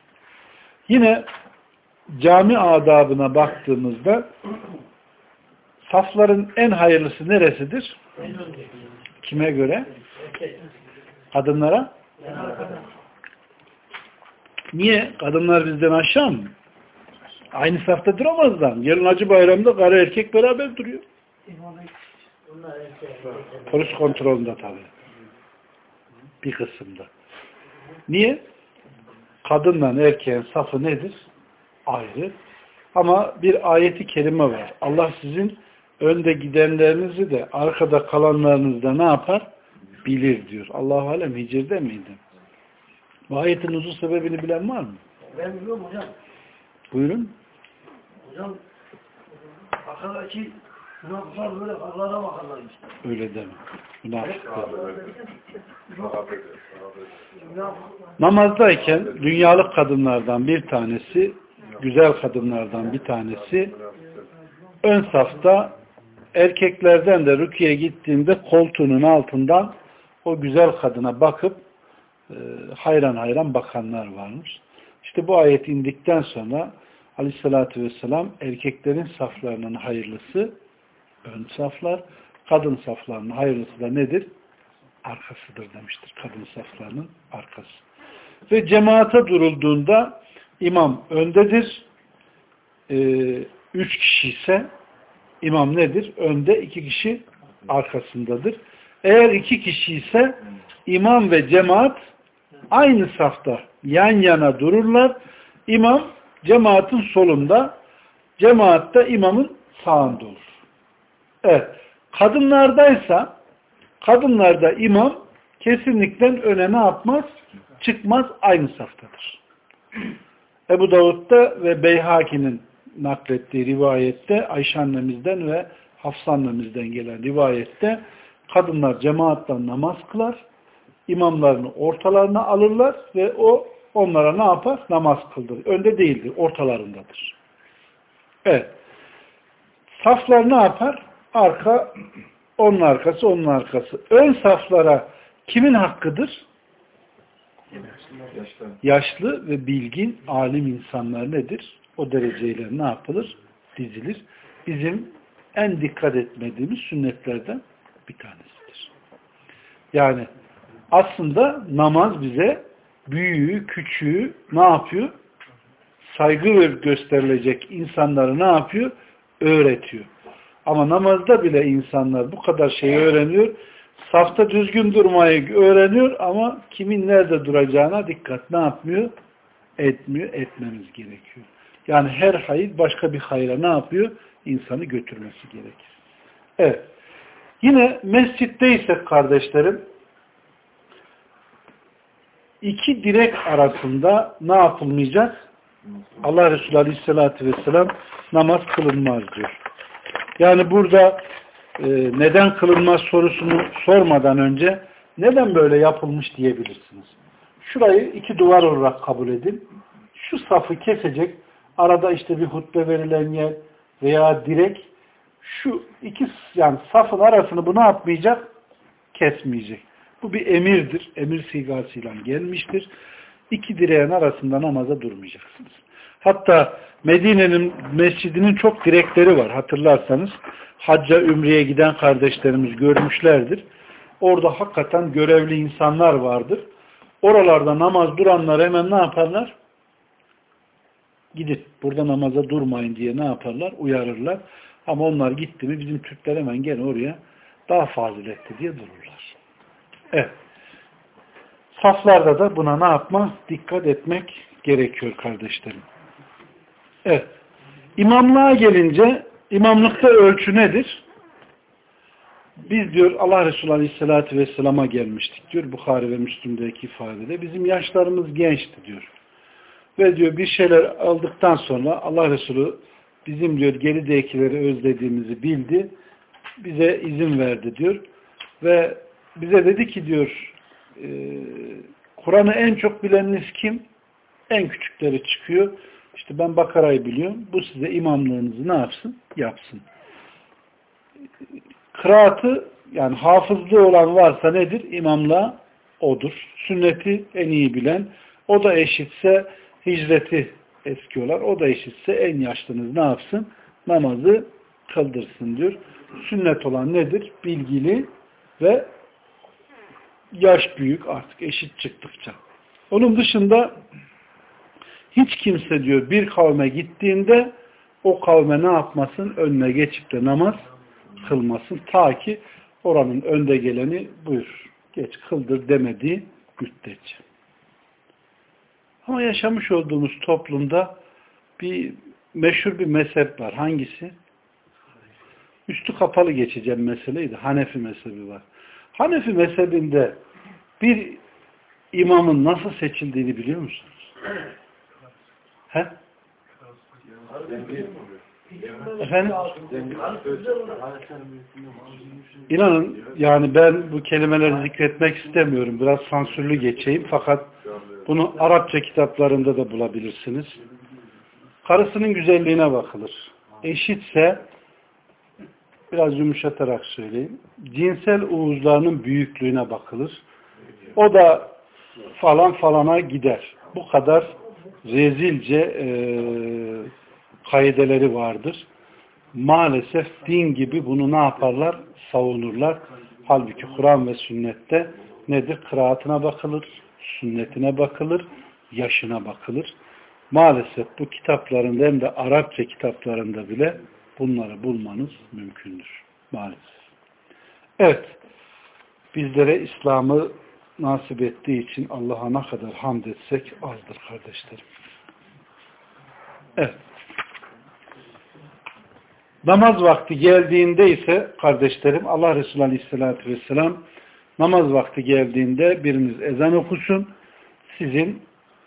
S1: Yine cami adabına baktığımızda safların en hayırlısı neresidir? Kime göre? Kadınlara? Niye? Kadınlar bizden aşağı mı? Aynı safta duramazlar. Yarın Hacı Bayramı'nda karı erkek beraber duruyor. Polis kontrolünde tabii. Bir kısımda. Niye? Kadınla erkeğin safı nedir? Ayrı. Ama bir ayeti kerime var. Allah sizin önde gidenlerinizi de arkada kalanlarınızı da ne yapar? Bilir diyor. Allah-u Alem hicrde miydi? Bu ayetin uzun sebebini bilen var mı?
S2: Ben biliyorum hocam.
S1: Buyurun.
S2: Hocam arkadaki münafıklar böyle karlara bakarlar işte.
S1: Öyle deme. Münafıklar.
S2: Münafık
S1: Namazdayken dünyalık kadınlardan bir tanesi, güzel kadınlardan bir tanesi ön safta erkeklerden de rüküye gittiğinde koltuğunun altından o güzel kadına bakıp e, hayran hayran bakanlar varmış. İşte bu ayet indikten sonra aleyhissalatü vesselam erkeklerin saflarının hayırlısı ön saflar, kadın saflarının hayırlısı da nedir? Arkasıdır demiştir. Kadın saflarının arkası. Ve cemaate durulduğunda imam öndedir. Ee, üç kişi ise imam nedir? Önde iki kişi arkasındadır. Eğer iki kişi ise imam ve cemaat aynı safta yan yana dururlar. İmam cemaatin solunda, cemaat da imamın sağında olur. Evet. Kadınlardaysa kadınlarda imam kesinlikle öne ne? Çıkmaz. Aynı saftadır. Ebu Davud'da ve Beyhaki'nin naklettiği rivayette Ayşe annemizden ve Hafsa annemizden gelen rivayette kadınlar cemaattan namaz kılar, imamlarını ortalarına alırlar ve o onlara ne yapar? Namaz kıldırır. Önde değildir, ortalarındadır. Evet. Saflar ne yapar? Arka, onun arkası, onun arkası. Ön saflara kimin hakkıdır? Yaşlı ve bilgin alim insanlar nedir? O dereceyle ne yapılır? Dizilir. Bizim en dikkat etmediğimiz sünnetlerden bir tanesidir. Yani aslında namaz bize büyüğü, küçüğü ne yapıyor? Saygı gösterilecek insanları ne yapıyor? Öğretiyor. Ama namazda bile insanlar bu kadar şeyi öğreniyor. Safta düzgün durmayı öğreniyor ama kimin nerede duracağına dikkat ne yapmıyor? Etmiyor, etmemiz gerekiyor. Yani her hayır başka bir hayra ne yapıyor? İnsanı götürmesi gerekir. Evet. Yine mescitteysek kardeşlerim iki direk arasında ne yapılmayacak? Allah Resulü Aleyhisselatü Vesselam namaz kılınmaz diyor. Yani burada e, neden kılınmaz sorusunu sormadan önce neden böyle yapılmış diyebilirsiniz. Şurayı iki duvar olarak kabul edin. Şu safı kesecek. Arada işte bir hutbe verilen yer veya direk şu iki yani safın arasını bu ne yapmayacak? Kesmeyecek. Bu bir emirdir. Emir sigasıyla gelmiştir. İki direğin arasında namaza durmayacaksınız. Hatta Medine'nin mescidinin çok direkleri var. Hatırlarsanız hacca, ümreye giden kardeşlerimiz görmüşlerdir. Orada hakikaten görevli insanlar vardır. Oralarda namaz duranlar hemen ne yaparlar? Gidip burada namaza durmayın diye ne yaparlar? Uyarırlar. Ama onlar gitti mi bizim Türkler hemen gene oraya daha faziletli diye dururlar. Evet. Saflarda da buna ne yapma? Dikkat etmek gerekiyor kardeşlerim. Evet. İmamlığa gelince imamlıkta ölçü nedir? Biz diyor Allah Resulü Aleyhisselatü Vesselam'a gelmiştik diyor Bukhari ve Müslüm'deki ifadede. Bizim yaşlarımız gençti diyor. Ve diyor bir şeyler aldıktan sonra Allah Resulü bizim diyor geridekileri özlediğimizi bildi. Bize izin verdi diyor. Ve bize dedi ki diyor e, Kur'an'ı en çok bileniniz kim? En küçükleri çıkıyor. İşte ben Bakara'yı biliyorum. Bu size imamlığınızı ne yapsın? Yapsın. Kıraatı yani hafızlığı olan varsa nedir? İmamla odur. Sünneti en iyi bilen. O da eşitse hicreti eskiyorlar. O da eşitse en yaşlınız ne yapsın? Namazı kıldırsın diyor. Sünnet olan nedir? Bilgili ve yaş büyük artık eşit çıktıkça. Onun dışında hiç kimse diyor bir kavme gittiğinde o kavme ne yapmasın? Önüne geçip de namaz kılmasın. Ta ki oranın önde geleni buyur. Geç kıldır demediği müddetçe. Ama yaşamış olduğumuz toplumda bir meşhur bir mezhep var. Hangisi? Üstü kapalı geçeceğim meseleydi. Hanefi mezhebi var. Hanefi mezhebinde bir imamın nasıl seçildiğini biliyor musunuz? He? Efendim? İnanın yani ben bu kelimeleri zikretmek istemiyorum. Biraz sansürlü geçeyim fakat bunu Arapça kitaplarında da bulabilirsiniz. Karısının güzelliğine bakılır. Eşitse biraz yumuşatarak söyleyeyim. Cinsel uğuzlarının büyüklüğüne bakılır. O da falan falana gider. Bu kadar rezilce e, kaideleri vardır. Maalesef din gibi bunu ne yaparlar? Savunurlar. Halbuki Kur'an ve sünnette nedir? Kıraatına bakılır, sünnetine bakılır, yaşına bakılır. Maalesef bu kitaplarında hem de Arapça kitaplarında bile bunları bulmanız mümkündür. Maalesef. Evet. Bizlere İslam'ı nasip ettiği için Allah'a ne kadar hamd etsek azdır kardeşlerim. Evet. Namaz vakti geldiğinde ise kardeşlerim Allah Resulü Aleyhisselatü Vesselam namaz vakti geldiğinde biriniz ezan okusun. Sizin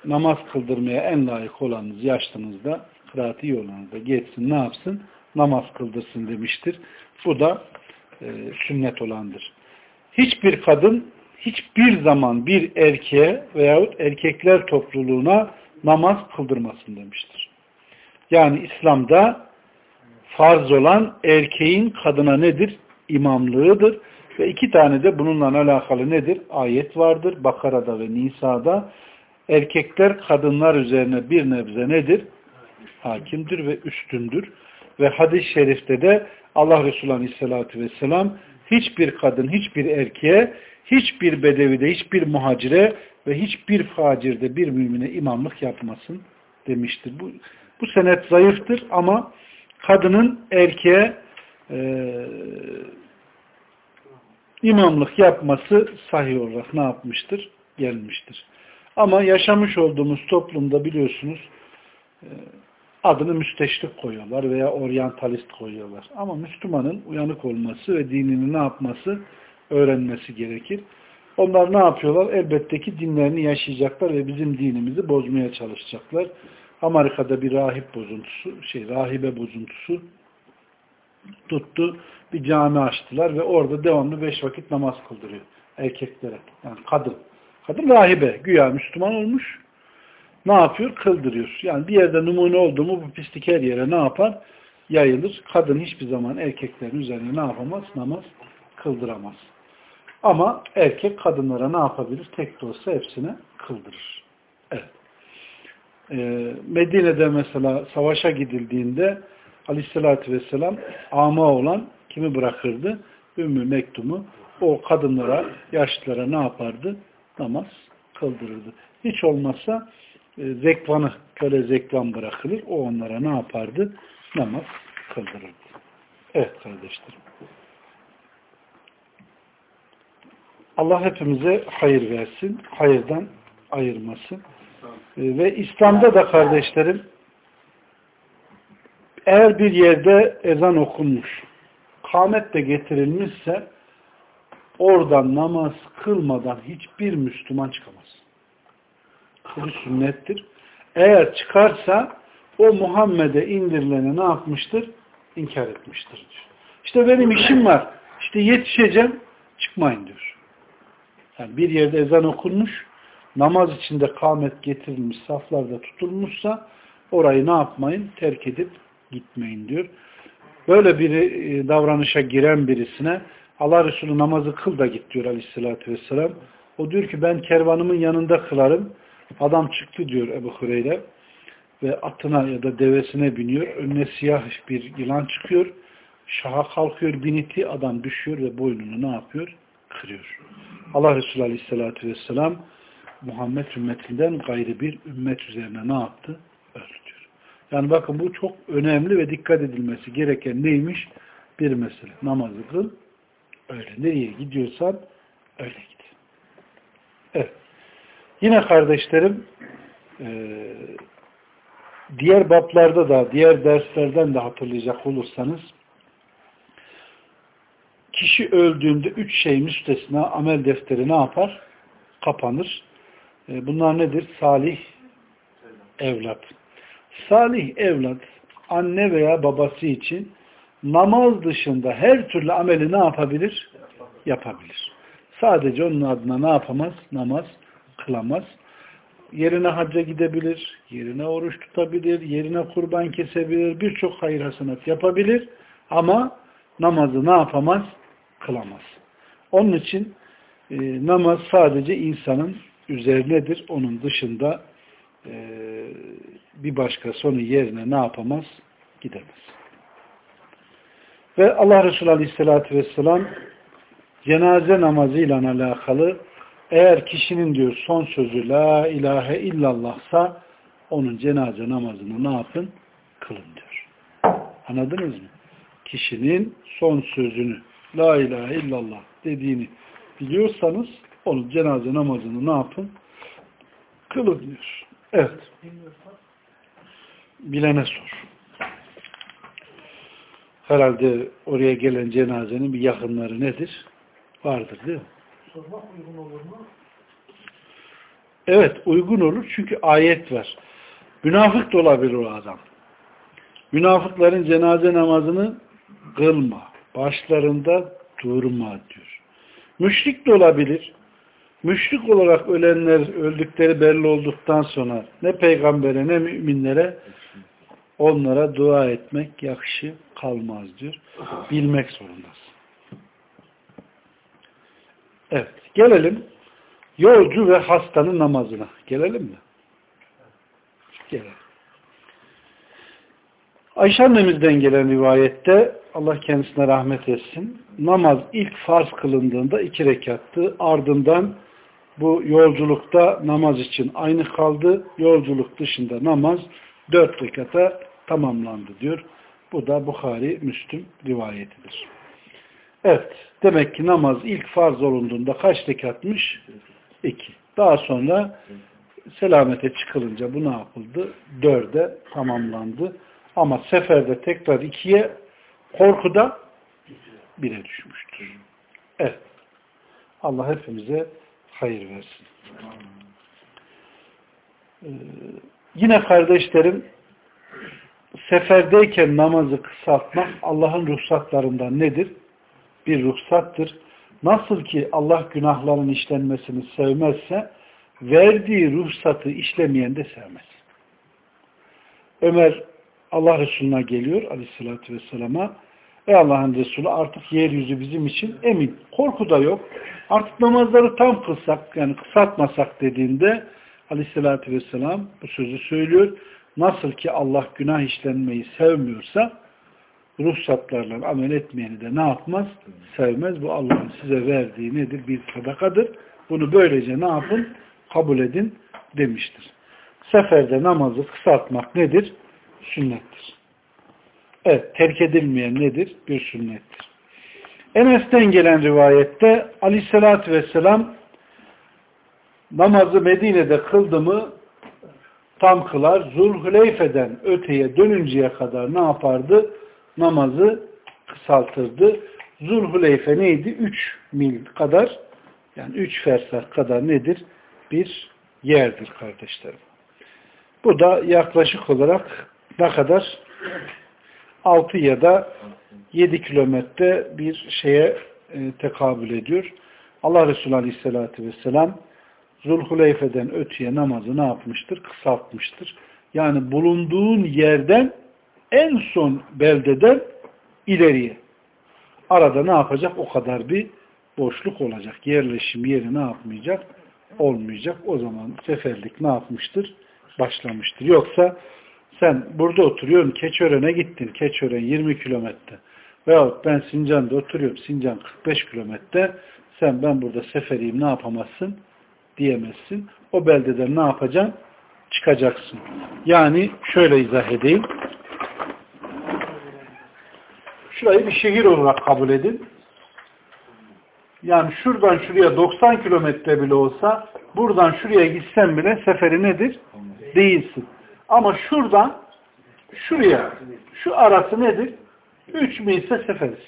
S1: namaz kıldırmaya en layık olanınız yaşlınızda kıraati iyi olanınızda geçsin ne yapsın? Namaz kıldırsın demiştir. Bu da e, sünnet olandır. Hiçbir kadın hiçbir zaman bir erkeğe veyahut erkekler topluluğuna namaz kıldırmasın demiştir. Yani İslam'da farz olan erkeğin kadına nedir? İmamlığıdır. Ve iki tane de bununla alakalı nedir? Ayet vardır. Bakara'da ve Nisa'da erkekler kadınlar üzerine bir nebze nedir? Hakimdir ve üstündür. Ve hadis-i şerifte de Allah Resulü Aleyhisselatü Vesselam hiçbir kadın, hiçbir erkeğe, hiçbir bedevide, hiçbir muhacire ve hiçbir facirde bir mümine imamlık yapmasın demiştir. Bu, bu senet zayıftır ama kadının erkeğe e, imamlık yapması sahih olarak ne yapmıştır? Gelmiştir. Ama yaşamış olduğumuz toplumda biliyorsunuz e, adını müsteşrik koyuyorlar veya oryantalist koyuyorlar. Ama Müslümanın uyanık olması ve dinini ne yapması? Öğrenmesi gerekir. Onlar ne yapıyorlar? Elbette ki dinlerini yaşayacaklar ve bizim dinimizi bozmaya çalışacaklar. Amerika'da bir rahip bozuntusu, şey rahibe bozuntusu tuttu. Bir cami açtılar ve orada devamlı beş vakit namaz kıldırıyor. Erkeklere. Yani kadın. Kadın rahibe. Güya Müslüman olmuş. Ne yapıyor? Kıldırıyor. Yani bir yerde numune oldu mu bu pislik her yere ne yapar? Yayılır. Kadın hiçbir zaman erkeklerin üzerine ne yapamaz? Namaz kıldıramaz. Ama erkek kadınlara ne yapabilir? Tek de olsa hepsine kıldırır. Evet. Ee, Medine'de mesela savaşa gidildiğinde Aleyhisselatü Vesselam ama olan kimi bırakırdı? Ümmü Mektum'u o kadınlara, yaşlılara ne yapardı? Namaz kıldırırdı. Hiç olmazsa e, zekvanı, köle zekvan bırakılır. O onlara ne yapardı? Namaz kıldırırdı. Evet kardeşlerim. Allah hepimize hayır versin. Hayırdan ayırmasın. E, ve İslam'da da kardeşlerim eğer bir yerde ezan okunmuş, kâmet de getirilmişse oradan namaz kılmadan hiçbir Müslüman çıkamaz. Kılı sünnettir. Eğer çıkarsa o Muhammed'e indirileni ne yapmıştır? İnkar etmiştir diyor. İşte benim işim var. İşte yetişeceğim. Çıkmayın diyor. Yani bir yerde ezan okunmuş, namaz içinde kâmet getirilmiş, saflarda tutulmuşsa orayı ne yapmayın? Terk edip gitmeyin diyor. Böyle bir e, davranışa giren birisine Allah Resulü namazı kıl da git diyor aleyhissalatü vesselam. O diyor ki ben kervanımın yanında kılarım. Adam çıktı diyor Ebu Hureyre ve atına ya da devesine biniyor. Önüne siyah bir yılan çıkıyor. Şaha kalkıyor biniti adam düşüyor ve boynunu ne yapıyor? Kırıyor. Allah Resulü Aleyhisselatü Vesselam Muhammed ümmetinden gayrı bir ümmet üzerine ne yaptı? Öldü. Yani bakın bu çok önemli ve dikkat edilmesi gereken neymiş? Bir mesele. Namazı kıl. Öyle. Nereye gidiyorsan öyle git. Evet. Yine kardeşlerim diğer bablarda da diğer derslerden de hatırlayacak olursanız kişi öldüğünde üç şey müstesna amel defteri ne yapar? Kapanır. Bunlar nedir? Salih evlat. Salih evlat anne veya babası için namaz dışında her türlü ameli ne yapabilir? Yapabilir. Sadece onun adına ne yapamaz? Namaz kılamaz. Yerine hacca gidebilir, yerine oruç tutabilir, yerine kurban kesebilir, birçok hayır hasenat yapabilir ama namazı ne yapamaz? Kılamaz. Onun için e, namaz sadece insanın üzerinedir. Onun dışında bir başka sonu yerine ne yapamaz? Gidemez. Ve Allah Resulü Aleyhisselatü Vesselam cenaze namazıyla alakalı eğer kişinin diyor son sözü la ilahe illallahsa onun cenaze namazını ne yapın? Kılın diyor. Anladınız mı? Kişinin son sözünü la ilahe illallah dediğini biliyorsanız onun cenaze namazını ne yapın? Kılın diyor. Evet. Bilene sor. Herhalde oraya gelen cenazenin bir yakınları nedir? Vardır değil mi?
S2: Sormak uygun olur mu?
S1: Evet uygun olur çünkü ayet var. Münafık da olabilir o adam. Münafıkların cenaze namazını kılma. Başlarında durma diyor. Müşrik de olabilir. Müşrik olarak ölenler öldükleri belli olduktan sonra ne peygambere ne müminlere onlara dua etmek yakışı kalmaz diyor. Bilmek zorundasın. Evet. Gelelim yolcu ve hastanın namazına. Gelelim mi? Gelelim. Ayşe annemizden gelen rivayette Allah kendisine rahmet etsin. Namaz ilk farz kılındığında iki rekattı. Ardından bu yolculukta namaz için aynı kaldı. Yolculuk dışında namaz dört rekata tamamlandı diyor. Bu da Bukhari, Müslüm rivayetidir. Evet. Demek ki namaz ilk farz olunduğunda kaç rekatmış? İki. Daha sonra selamete çıkılınca bu ne yapıldı? Dörde tamamlandı. Ama seferde tekrar ikiye korkuda bire düşmüştür. Evet. Allah hepimize hayır versin. Ee, yine kardeşlerim seferdeyken namazı kısaltmak Allah'ın ruhsatlarından nedir? Bir ruhsattır. Nasıl ki Allah günahların işlenmesini sevmezse verdiği ruhsatı işlemeyen de sevmez. Ömer Allah Resulü'ne geliyor aleyhissalatü vesselama Ey Allah'ın Resulü artık yeryüzü bizim için emin. Korku da yok. Artık namazları tam kılsak yani kısaltmasak dediğinde aleyhissalatü vesselam bu sözü söylüyor. Nasıl ki Allah günah işlenmeyi sevmiyorsa ruhsatlarla amel etmeyeni de ne yapmaz? Sevmez. Bu Allah'ın size verdiği nedir? Bir sadakadır. Bunu böylece ne yapın? Kabul edin demiştir. Seferde namazı kısaltmak nedir? Sünnettir. Evet, terk edilmeyen nedir? Bir sünnettir. Enes'ten gelen rivayette aleyhissalatü vesselam namazı Medine'de kıldı mı tam kılar. Zulhüleyfe'den öteye dönünceye kadar ne yapardı? Namazı kısaltırdı. Zulhüleyfe neydi? 3 mil kadar yani 3 fersah kadar nedir? Bir yerdir kardeşlerim. Bu da yaklaşık olarak ne kadar? 6 ya da 7 kilometre bir şeye e, tekabül ediyor. Allah Resulü Aleyhisselatü Vesselam Zulhuleyfe'den öteye namazı ne yapmıştır? Kısaltmıştır. Yani bulunduğun yerden en son beldeden ileriye. arada ne yapacak? O kadar bir boşluk olacak. Yerleşim yeri ne yapmayacak? Olmayacak. O zaman seferlik ne yapmıştır? Başlamıştır. Yoksa sen burada oturuyorsun, Keçören'e gittin. Keçören 20 kilometre. Veyahut ben Sincan'da oturuyorum. Sincan 45 kilometre. Sen ben burada seferiyim ne yapamazsın? Diyemezsin. O beldeden ne yapacaksın? Çıkacaksın. Yani şöyle izah edeyim. Şurayı bir şehir olarak kabul edin. Yani şuradan şuraya 90 kilometre bile olsa buradan şuraya gitsen bile seferi nedir? Değilsin. Ama şuradan şuraya şu arası nedir? 3 mil ise seferiz.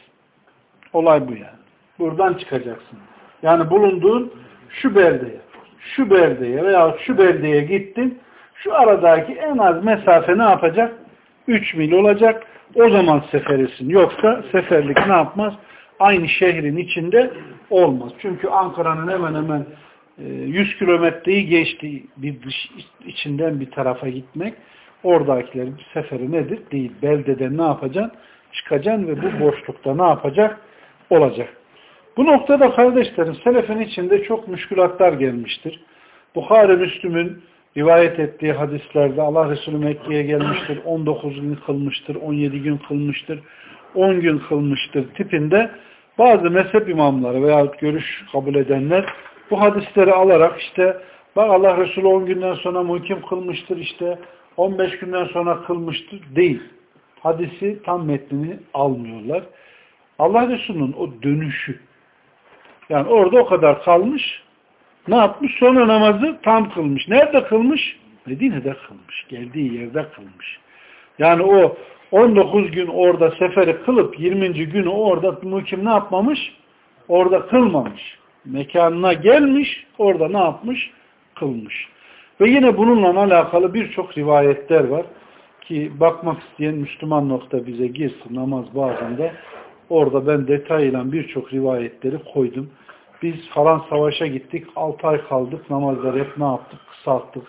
S1: Olay bu yani. Buradan çıkacaksın. Yani bulunduğun şu beldeye, şu beldeye veya şu beldeye gittin. Şu aradaki en az mesafe ne yapacak? 3 mil olacak. O zaman seferisin. Yoksa seferlik ne yapmaz? Aynı şehrin içinde olmaz. Çünkü Ankara'nın hemen hemen 100 kilometreyi geçtiği bir dış içinden bir tarafa gitmek oradakilerin seferi nedir? Değil. Beldeden ne yapacaksın? Çıkacaksın ve bu boşlukta ne yapacak? Olacak. Bu noktada kardeşlerim selefin içinde çok müşkülatlar gelmiştir. Bukhari Müslüm'ün rivayet ettiği hadislerde Allah Resulü Mekke'ye gelmiştir. 19 gün kılmıştır, 17 gün kılmıştır, 10 gün kılmıştır tipinde bazı mezhep imamları veya görüş kabul edenler bu hadisleri alarak işte bak Allah Resulü 10 günden sonra muhkim kılmıştır işte 15 günden sonra kılmıştır değil. Hadisi tam metnini almıyorlar. Allah Resulü'nün o dönüşü yani orada o kadar kalmış ne yapmış? Sonra namazı tam kılmış. Nerede kılmış? Medine'de kılmış. Geldiği yerde kılmış. Yani o 19 gün orada seferi kılıp 20. günü orada muhkim ne yapmamış? Orada kılmamış. Mekanına gelmiş, orada ne yapmış? Kılmış. Ve yine bununla alakalı birçok rivayetler var ki bakmak isteyen Müslüman nokta bize girsin namaz bazında. Orada ben detayla birçok rivayetleri koydum. Biz falan savaşa gittik, 6 ay kaldık, namazları hep ne yaptık? Kısalttık.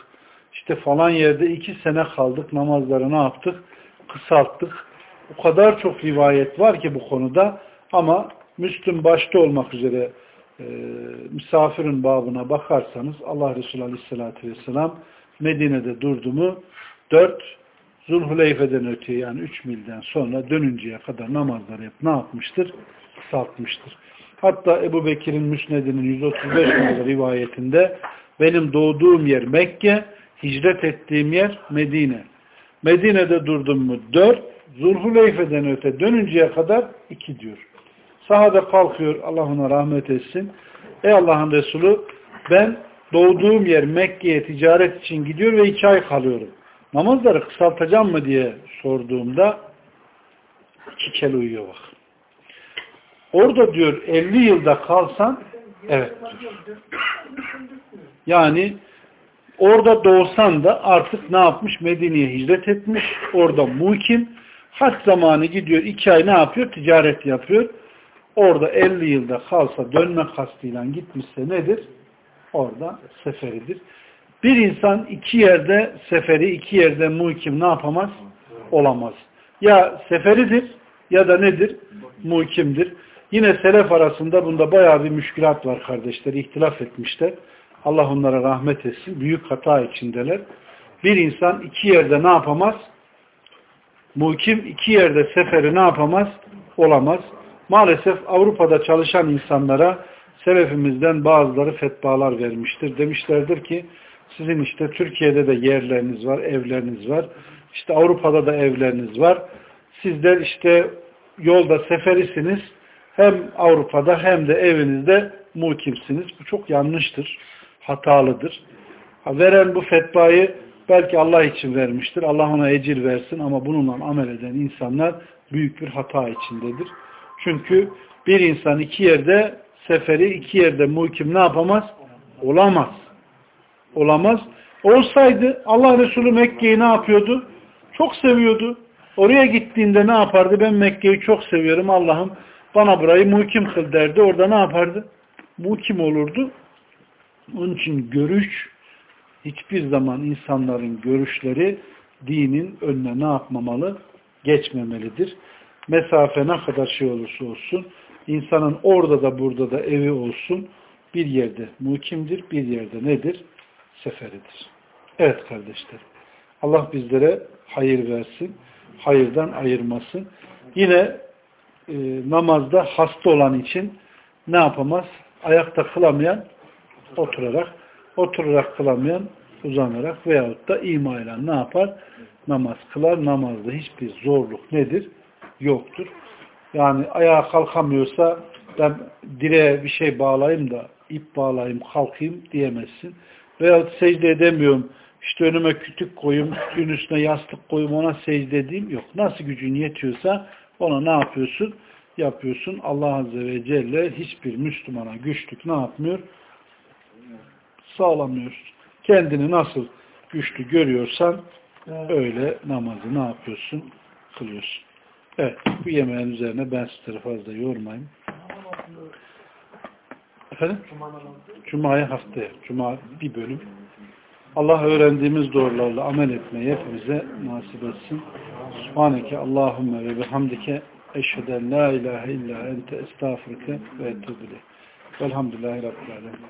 S1: İşte falan yerde 2 sene kaldık, namazları ne yaptık? Kısalttık. O kadar çok rivayet var ki bu konuda ama Müslüm başta olmak üzere e, misafirin babına bakarsanız Allah Resulü Aleyhisselatü Vesselam Medine'de durdu mu 4 Zulhuleyfe'den öteye yani 3 milden sonra dönünceye kadar namazları hep ne yapmıştır? Kısaltmıştır. Hatta Ebu Bekir'in Müsned'inin 135 numaralı rivayetinde benim doğduğum yer Mekke, hicret ettiğim yer Medine. Medine'de durdum mu 4, Zulhuleyfe'den öte dönünceye kadar 2 diyor. Sahabe kalkıyor, Allah ona rahmet etsin. Ey Allah'ın Resulü ben doğduğum yer Mekke'ye ticaret için gidiyor ve 2 ay kalıyorum. Namazları kısaltacağım mı diye sorduğumda iki kere uyuyor bak. Orada diyor 50 yılda kalsan evet diyor. Yani orada doğsan da artık ne yapmış? Medine'ye hicret etmiş. Orada muhkim. Haç zamanı gidiyor. iki ay ne yapıyor? Ticaret yapıyor. Orada 50 yılda kalsa dönme kastıyla gitmişse nedir? Orada seferidir. Bir insan iki yerde seferi, iki yerde muhkim ne yapamaz? Olamaz. Ya seferidir ya da nedir? Muhkimdir. Yine selef arasında bunda bayağı bir müşkilat var kardeşler. İhtilaf etmişler. Allah onlara rahmet etsin. Büyük hata içindeler. Bir insan iki yerde ne yapamaz? Muhkim iki yerde seferi ne yapamaz? Olamaz. Maalesef Avrupa'da çalışan insanlara selefimizden bazıları fetvalar vermiştir. Demişlerdir ki sizin işte Türkiye'de de yerleriniz var, evleriniz var. İşte Avrupa'da da evleriniz var. Sizler işte yolda seferisiniz. Hem Avrupa'da hem de evinizde muhkimsiniz. Bu çok yanlıştır. Hatalıdır. Veren bu fetvayı belki Allah için vermiştir. Allah ona ecir versin ama bununla amel eden insanlar büyük bir hata içindedir. Çünkü bir insan iki yerde seferi, iki yerde muhkim ne yapamaz? Olamaz. Olamaz. Olsaydı Allah Resulü Mekke'yi ne yapıyordu? Çok seviyordu. Oraya gittiğinde ne yapardı? Ben Mekke'yi çok seviyorum Allah'ım bana burayı muhkim kıl derdi. Orada ne yapardı? Muhkim olurdu. Onun için görüş hiçbir zaman insanların görüşleri dinin önüne ne yapmamalı? Geçmemelidir. Mesafe ne kadar şey olursa olsun insanın orada da burada da evi olsun bir yerde mukimdir, bir yerde nedir? Seferidir. Evet kardeşler. Allah bizlere hayır versin. Hayırdan ayırmasın. Yine e, namazda hasta olan için ne yapamaz? Ayakta kılamayan oturarak, oturarak kılamayan uzanarak veyahut da ima ile ne yapar? Namaz kılar. Namazda hiçbir zorluk nedir? Yoktur. Yani ayağa kalkamıyorsa ben direğe bir şey bağlayayım da ip bağlayayım, kalkayım diyemezsin. Veyahut secde edemiyorum. İşte önüme kütük koyayım, kütüğün üstüne yastık koyayım ona secde edeyim. Yok. Nasıl gücün yetiyorsa ona ne yapıyorsun? Yapıyorsun. Allah Azze ve Celle hiçbir Müslümana güçlük ne yapmıyor? Sağlamıyor. Kendini nasıl güçlü görüyorsan öyle namazı ne yapıyorsun? Kılıyorsun. Evet. Bu yemeğin üzerine ben sizleri fazla yormayayım. Efendim? Cuma'ya haftaya. Cuma bir bölüm. Allah öğrendiğimiz doğrularla amel etmeyi hepimize nasip etsin. Subhaneke Allahümme ve bihamdike eşheden la ilahe illa ente estağfurke ve etubile. Velhamdülillahi Rabbil Alemin.